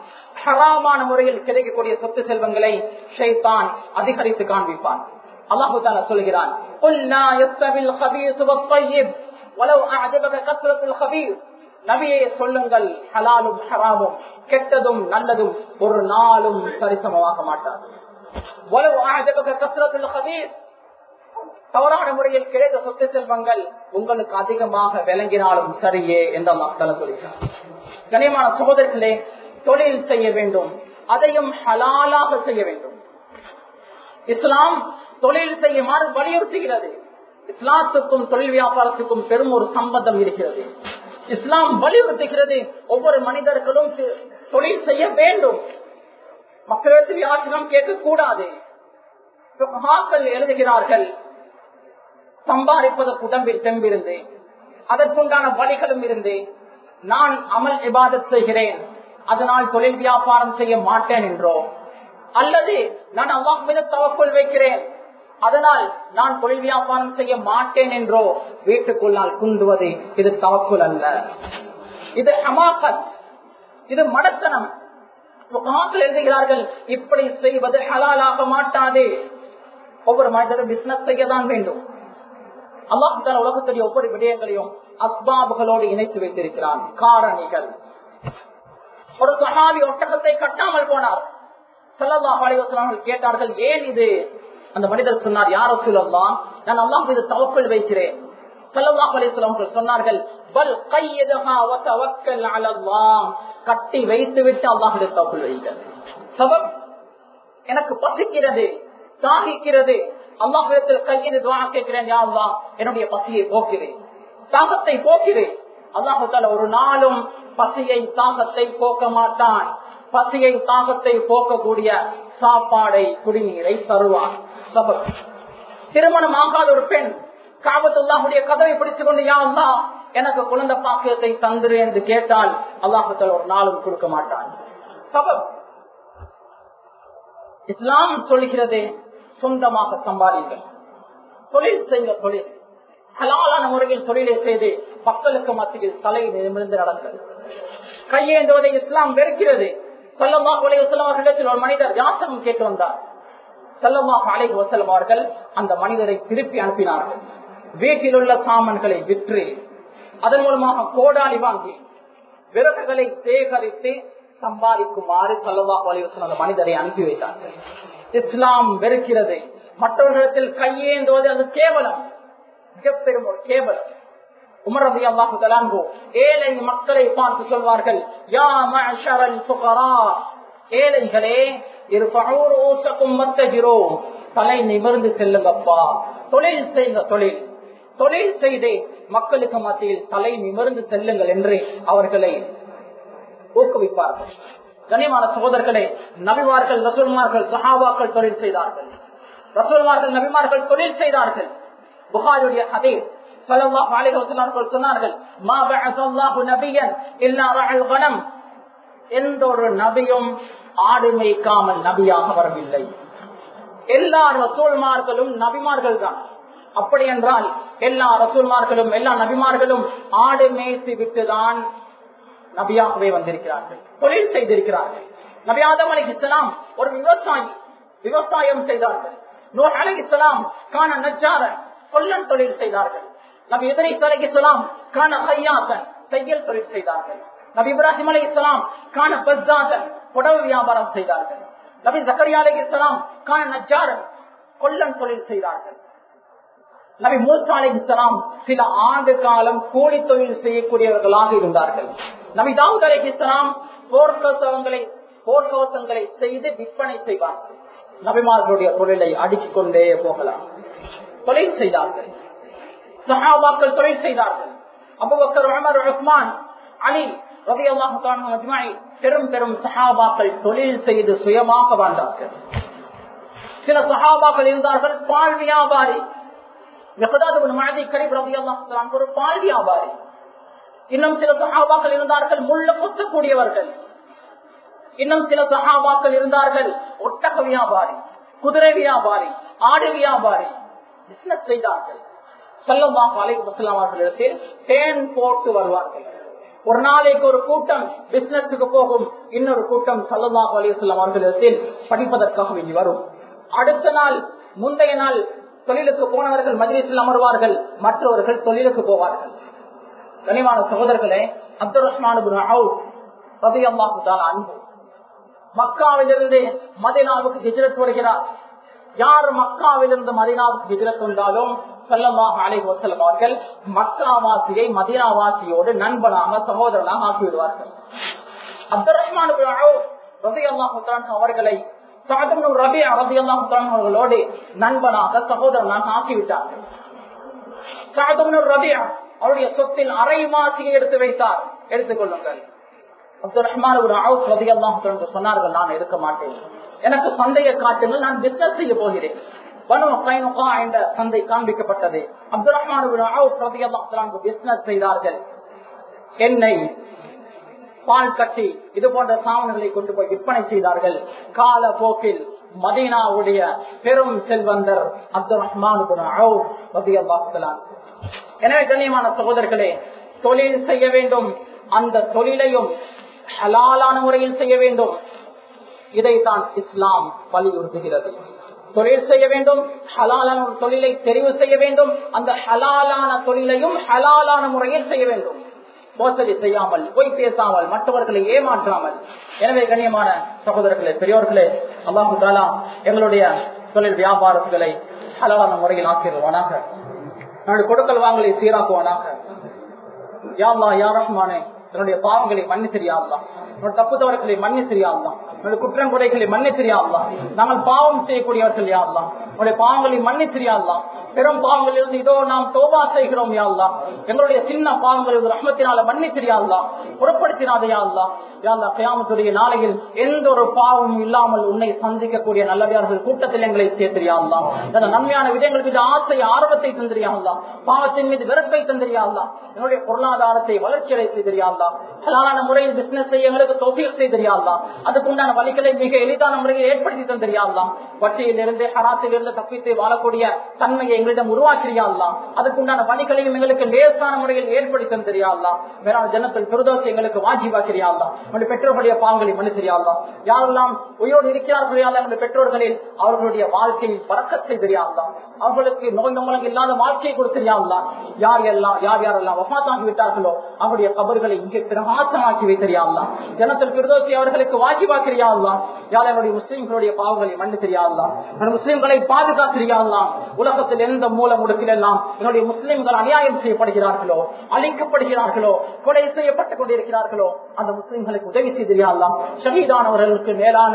ஹராமான முறையில் கிடைக்கக்கூடிய சொத்து செல்வங்களை ஷைத்தான் அதிகரித்து காண்பிப்பான். அல்லாஹு தாலா சொல்கிறான் ولو லா யஸ்தவில் الخبيث நபியை சொல்லுங்கள் ஹலாலும் ஹராமும் கெட்டதும் நல்லதும் ஒரு நாளும் சரிசமமாக மாட்டாது. தவறான முறையில் கிடைத்த சொத்து செல்வங்கள் உங்களுக்கு அதிகமாக விளங்கினாலும் சரியே என்று அல்லாஹ் சொல்கிறார் கனியமான சகோதரர்களே தொழில் செய்ய வேண்டும் அதையும் ஹலாலாக செய்ய வேண்டும். இஸ்லாம் தொழில் செய்யுமாறு வலியுறுத்துகிறது. இஸ்லாத்துக்கும் தொழில் வியாபாரத்துக்கும் பெரும் ஒரு சம்பந்தம் இருக்கிறது. இஸ்லாம் வலியுறுத்துகிறது. ஒவ்வொரு மனிதர்களும் தொழில் செய்ய வேண்டும். மக்களிடத்தில் யாருக்கும் கேட்கக்கூடாது. மகாக்கள் எழுதுகிறார்கள் சம்பாதிப்பது உடம்பில் தெம்பிருந்து அதற்குண்டான வழிகளும் இருந்து நான் அமல் இபாதத் செய்கிறேன் அதனால் தொழில் வியாபாரம் செய்ய மாட்டேன் என்றோ அல்லது நான் அல்லாஹ் மீது தவக்குள் வைக்கிறேன் அதனால் நான் தொழில் வியாபாரம் செய்ய மாட்டேன் என்றோ வீட்டுக்குள்ளால் குண்டுவது இது தவக்குள் அல்ல. இது ஹமாகத். இது மடத்தனம். எழுதுகிறார்கள் இப்படி செய்வது ஹலாலாக மாட்டாது. ஒவ்வொரு மனிதரும் பிசினஸ் செய்யதான் வேண்டும். அல்லாஹால உலகத்துடைய ஒவ்வொரு விடயங்களையும் அஸ்பாபுகளோடு இணைத்து வைத்திருக்கிறான். காரணிகள். ஒரு சஹாபி ஒட்டகத்தை கட்டாமல் போனார். சல்லல்லாஹு அலைஹி கேட்டார்கள் ஏன் இது? அந்த மனிதர் சொன்னார் யாரோ சொல்லலாம் நான் அல்லாஹ் மீது தவக்கல் வைக்கிறேன். சல்லல்லாஹு அலைஹி வஸல்லம் சொன்னார்கள் கட்டி வைத்து விட்டு அல்லாஹுடைய மீது தவக்கல் வைங்கள் எனக்கு பசிக்கிறது தாகிக்கிறது. அல்லாஹிடத்தில் கையெழு துவா கேட்கிறேன் யா அல்லாஹ் என்னுடைய பசியை போக்கிறேன் தாகத்தை போக்கிறேன் அல்லாஹால ஒரு நாளும் பசியை தாகத்தை போக்க மாட்டான். பசியை தாகத்தை போக்கக்கூடிய சாப்பாடை குடிநீரை தருவான். சபர் திருமணம் ஆகாத ஒரு பெண் காபத்துல்லாஹுடைய கதவை பிடித்துக் கொண்டு யா தான் எனக்கு குழந்தை பாக்கியத்தை தந்துரு என்று கேட்டால் அல்லாஹால ஒரு நாளும் கொடுக்க மாட்டான். சபர் இஸ்லாம் சொல்கிறதே சொந்தமாக சம்பாதிங்கள் தொழில் செய்ய தொழில். ஹலாலான முறையில் தொழிலை செய்து மக்களுக்கு மத்தியில் தலை நிமிர்ந்து நடந்தது கையேந்துவதை இஸ்லாம் வெறுக்கிறது. சொல்லமா கொலை ஒரு மனிதர் யாசனம் கேட்டு வந்தார். செல்லமாக அலை வசலம் அவர்கள் அந்த மனிதரை திருப்பி அனுப்பினார்கள். வீட்டில் உள்ள சாமான்களை விற்று அதன் மூலமாக கோடாலி வாங்கி விரதங்களை சேகரித்து சம்பாதிக்குமாறு சல்லா அலைவசன் அந்த மனிதரை அனுப்பி வைத்தார்கள். இஸ்லாம் வெறுக்கிறது. மற்றவர்களிடத்தில் கையேந்துவது அது கேவலம். மிகப்பெரும் ஒரு கேவலம் உமரதி அல்லாஹு தலாங்கோ ஏழை மக்களை பார்த்து சொல்வார்கள் யா மஅஷரல் ஏழைகளே தலை நிமிர்ந்து செல்லுங்கப்பா. தொழில் செய்த தொழில். தொழில் செய்து மக்களுக்கு மத்தியில் தலை நிமிர்ந்து செல்லுங்கள் என்று அவர்களை ஊக்குவிப்பார்கள். கனிமான சகோதரர்களை நபிமார்கள் ரசூல்மார்கள் சஹாபாக்கள் தொழில் செய்தார்கள். ரசூல்மார்கள் நபிமார்கள் தொழில் செய்தார்கள். புகாருடைய அதே சொன்னார்கள் நபியன் எந்த ஒரு நபியும் ஆடு மேய்க்காமல் நபியாக வரவில்லை. எல்லா ரசோல்மார்களும் நபிமார்கள் தான் அப்படி என்றால் எல்லா ரசூல்மார்களும் எல்லா நபிமார்களும் ஆடு மேய்த்து விட்டுதான் நபியாகவே வந்திருக்கிறார்கள். தொழில் செய்திருக்கிறார்கள். நபியாதம் ஆதம் அலி இஸ்லாம் ஒரு விவசாயி விவசாயம் செய்தார்கள். நூர் அலி இஸ்லாம் காண நச்சார கொல்லன் தொழில் செய்தார்கள். நபி இதனை அலி இஸ்லாம் காண ஐயாசன் தையல் தொழில் செய்தார்கள். நபி இப்ராஹிம் அலி இஸ்லாம் காண பஸ்தாசன் புடவை வியாபாரம் செய்தார்கள். நபி சக்கரியாலை இஸ்லாம் கான நச்சாரன் கொல்லன் தொழில் செய்தார்கள். நபி மூசா அலி இஸ்லாம் சில ஆண்டு காலம் கூலி தொழில் செய்யக்கூடியவர்களாக இருந்தார்கள். நபி தாவூத் அலை இஸ்லாம் போர்க்கவசங்களை போர்க்கவசங்களை செய்து விற்பனை செய்வார்கள் நபிமார்களுடைய தொழிலை அடுக்கிக் கொண்டே போகலாம். தொழில் செய்தார்கள். சஹாபாக்கள் தொழில் செய்தார்கள். Abu Bakr Umar Usman Ali Ravi அல்லாஹு பெரும் பெரும் சஹாபாக்கள் தொழில் செய்து சுயமாக வாழ்ந்தார்கள். சில சஹாபாக்கள் இருந்தார்கள் பால் வியாபாரி. ஒரு பால் வியாபாரி. இன்னும் சில சஹாபாக்கள் இருந்தார்கள் முள்ள குத்தக்கூடியவர்கள். இன்னும் சில சஹாபாக்கள் இருந்தார்கள் ஒட்டக வியாபாரி குதிரை வியாபாரி ஆடு வியாபாரி. பிசினஸ் செய்தார்கள். செல்லமாக அலை அவர்களிடத்தில் தேன் போட்டு வருவார்கள். ஒரு நாளைக்கு ஒரு கூட்டம் பிசினஸுக்கு போகும். இன்னொரு கூட்டம் சல்லமாக அலைஹி அவர்களிடத்தில் படிப்பதற்காக வேண்டி வரும். அடுத்த நாள் முந்தைய நாள் தொழிலுக்கு போனவர்கள் மதுரையில் அமர்வார்கள். மற்றவர்கள் தொழிலுக்கு போவார்கள். கனிவான சகோதரர்களே அப்துல் ரஹ்மான் அன்பு மக்காவிலிருந்து மதினாவுக்கு ஹிஜ்ரத் வருகிறார். யார் மக்காவிலிருந்து மதினாவுக்கு ஹிஜ்ரத் வந்தாலும் செல்லமாக அலைஹி வசல்லம் அவர்கள் மக்காவாசியை மதினாவாசியோடு நண்பனாக சகோதரனாக ஆக்கிவிடுவார்கள். அப்துல் ரஹ்மான் அவர்களை ரபி ரபி அவர்களோடு நண்பனாக சகோதரனாக ஆக்கிவிட்டார்கள். ரபி அவருடைய சொத்தின் அரைவாசியை எடுத்து வைத்தார். எடுத்துக் கொள்ளுங்கள். அப்துல் ரஹ்மான் சொன்னார்கள் நான் இருக்க மாட்டேன். எனக்கு சந்தையை காட்டுங்கள் நான் பிசினஸ் செய்ய போகிறேன். என்ற சந்தை காண்பிக்கப்பட்டது. அப்துல் ரஹ்மான் பிசினஸ் செய்தார்கள். எண்ணெய் பால் கட்டி இது போன்ற சாமான்களை கொண்டு போய் விற்பனை செய்தார்கள். கால போக்கில் மதீனாவுடைய பெரும் செல்வந்தர் அப்துல் ரஹ்மான் எனவே கண்ணியமான சகோதரர்களே தொழில் செய்ய வேண்டும். அந்த தொழிலையும் ஹலாலான முறையில் செய்ய வேண்டும். இதைத்தான் இஸ்லாம் வலியுறுத்துகிறது. தொழில் செய்ய வேண்டும் ஹலாலான தொழிலை தெரிவு செய்ய வேண்டும் அந்த ஹலாலான தொழிலையும் ஹலாலான முறையில் செய்ய வேண்டும். மோசடி செய்யாமல் பொய் பேசாமல் மற்றவர்களை ஏமாற்றாமல். எனவே கண்ணியமான சகோதரர்களே பெரியோர்களே அல்லாஹு தாலா எங்களுடைய தொழில் வியாபாரங்களை ஹலாலான முறையில் ஆக்கிடுவானாக. என்னுடைய கொடுக்கல் வாங்கலை சீராக்குவானாக. யாழ்லா யாரஹ்மானே என்னுடைய பாவங்களை மன்னி என்னோட தப்பு தவறுகளை மன்னி உங்களுடைய குற்றம் குறைகளை மன்னி நாங்கள் பாவம் செய்யக்கூடியவர்கள் யாரெல்லாம் உங்களுடைய பாவங்களை மன்னி தெரியாதலாம் பெரும் பாவங்களில் இருந்து இதோ நாம் தோபா செய்கிறோம் யாழ்லா எங்களுடைய சின்ன பாவங்களை ரஹ்மத்தினால மன்னி தெரியாதலா புறப்படுத்தினாதே யாழ்லா யாழ்லா கயாமத்துடைய நாளையில் எந்த ஒரு பாவமும் இல்லாமல் உன்னை சந்திக்கக்கூடிய நல்லவியார்கள் கூட்டத்தில் எங்களை சேர்த்திரியாதலாம் அந்த நன்மையான விதயங்களுக்கு இது ஆசை ஆர்வத்தை தந்திரியாதலாம் பாவத்தின் மீது வெறுப்பை தந்திரியாதலாம் என்னுடைய பொருளாதாரத்தை வளர்ச்சி அடை தெரியாதலாம் ஹலாலான முறையில் பிசினஸ் செய்ய எங்களுக்கு தொகையில் செய்திருக்கலாம் அதுக்குண்டான வழிகளை மிக எளிதான முறையில் ஏற்படுத்தி தந்திரியாதலாம் வட்டியிலிருந்து ஹராத்திலிருந்து தப்பித்து வாழக்கூடிய தன்மையை எங்களிடம் உருவாக்கிறியா அதுக்கு உண்டான பணிகளையும் எங்களுக்கு லேசான முறையில் ஏற்படுத்தி தந்திரியாதலாம் வேறான ஜனத்தில் பெருதோசை எங்களுக்கு வாஜிபாக்கிறியாதலாம் நம்முடைய பெற்றோர்களுடைய பாவங்களை மன்னிச்சிரியாதலாம் யாரெல்லாம் உயிரோடு இருக்கிறார்களா நம்முடைய பெற்றோர்களில் அவர்களுடைய வாழ்க்கையில் பறக்க செய்திருக்கலாம் அவர்களுக்கு நோய் நோய் இல்லாத வாழ்க்கையை கொடுத்திருக்கலாம் யார் எல்லாம் யார் யாரெல்லாம் வபாத்தாகி விட்டார்களோ அவருடைய கபர்களை இங்கே பிரகாசமாக்கி வைத்திருக்கலாம் ஜனத்தில் பெருதோசி அவர்களுக்கு வாஜிபாக்கிறியாதலாம் யார் என்னுடைய முஸ்லீம்களுடைய பாவங்களை மன்னித்திரியாதலாம் முஸ்லீம்களை பாதுகாத்திரியாதலாம் உலகத்தில் எந்த இருந்த மூலமுடத்தில் எல்லாம் என்னுடைய முஸ்லிம்கள் அநியாயம் செய்யப்படுகிறார்களோ அழிக்கப்படுகிறார்களோ கொலை செய்யப்பட்டுக் கொண்டிருக்கிறார்களோ அந்த முஸ்லிம்களுக்கு உதவி செய்திருக்கலாம் ஷஹீதானவர்களுக்கு மேலான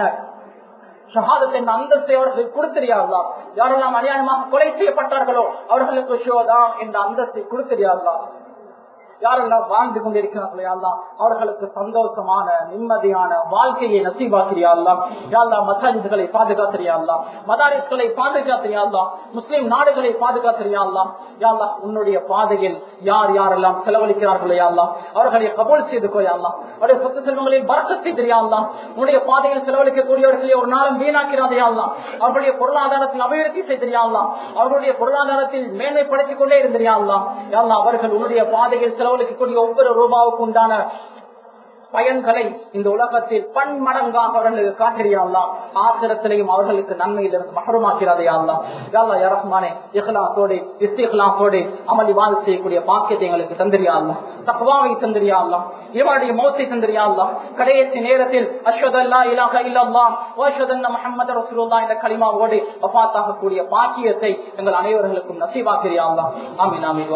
ஷஹாதத்தின் அந்தஸ்தை அவர்களுக்கு கொடுத்திருக்கலாம் யாரெல்லாம் அநியாயமாக கொலை செய்யப்பட்டார்களோ அவர்களுக்கு ஷோதா என்ற அந்தஸ்தை கொடுத்திருக்கலாம் யாரெல்லாம் வாழ்ந்து கொண்டிருக்கிறார்களோ அவர்களுக்கு சந்தோஷமான நிம்மதியான வாழ்க்கையை நசீபாக்கிறியாலாம் யாரெல்லாம் மசாஜிதுகளை பாதுகாத்திரியாலாம் மதாரிஸ்களை பாதுகாத்திரியாலாம் முஸ்லீம் நாடுகளை பாதுகாத்திரியாலாம் யாரெல்லாம் உன்னுடைய பாதையில் யார் யாரெல்லாம் செலவழிக்கிறார்களோ அவர்களை கபோல் செய்து கொள்ளலாம் அவருடைய சொத்து செல்வங்களில் வரக்கத்தை தெரியாதலாம் உன்னுடைய பாதையில் செலவழிக்கக்கூடியவர்களை ஒரு நாளும் வீணாக்கிறாதையாலாம் அவர்களுடைய பொருளாதாரத்தில் அபிவிருத்தி செய்திருக்கலாம் அவர்களுடைய பொருளாதாரத்தில் மேன்மைப்படுத்திக் கொண்டே இருந்திருக்கலாம் அவர்கள் உன்னுடைய பாதையில் செலவழிக்கக்கூடிய ஒவ்வொரு ரூபாவுக்கு உண்டான பயன்களை இந்த உலகத்தில் பன்மடங்காக அவர்களுக்கு காட்டிறியாலாம் ஆசிரத்திலையும் அவர்களுக்கு நன்மையிலிருந்து மகரமாக்கிறாதையாலாம் யாழ்லா யாரஹ்மானே இஹ்லாசோடு இஸ்திஹ்லாசோடு அமளி வாழ் செய்யக்கூடிய பாக்கியத்தை எங்களுக்கு தந்திரியாலாம் தக்வாவை தந்திரியாலாம் இவருடைய மௌத்தை தந்திரியாலாம் கடைசி நேரத்தில் அஸ்வதல்லா இலாக இல்லல்லா ஓஷதன்ன முஹம்மது ரசூலுல்லா என்ற களிமாவோடு வஃபாத்தாகக்கூடிய பாக்கியத்தை எங்கள் அனைவர்களுக்கும் நசீவாக்கிறியாலாம் ஆமீன் ஆமீன்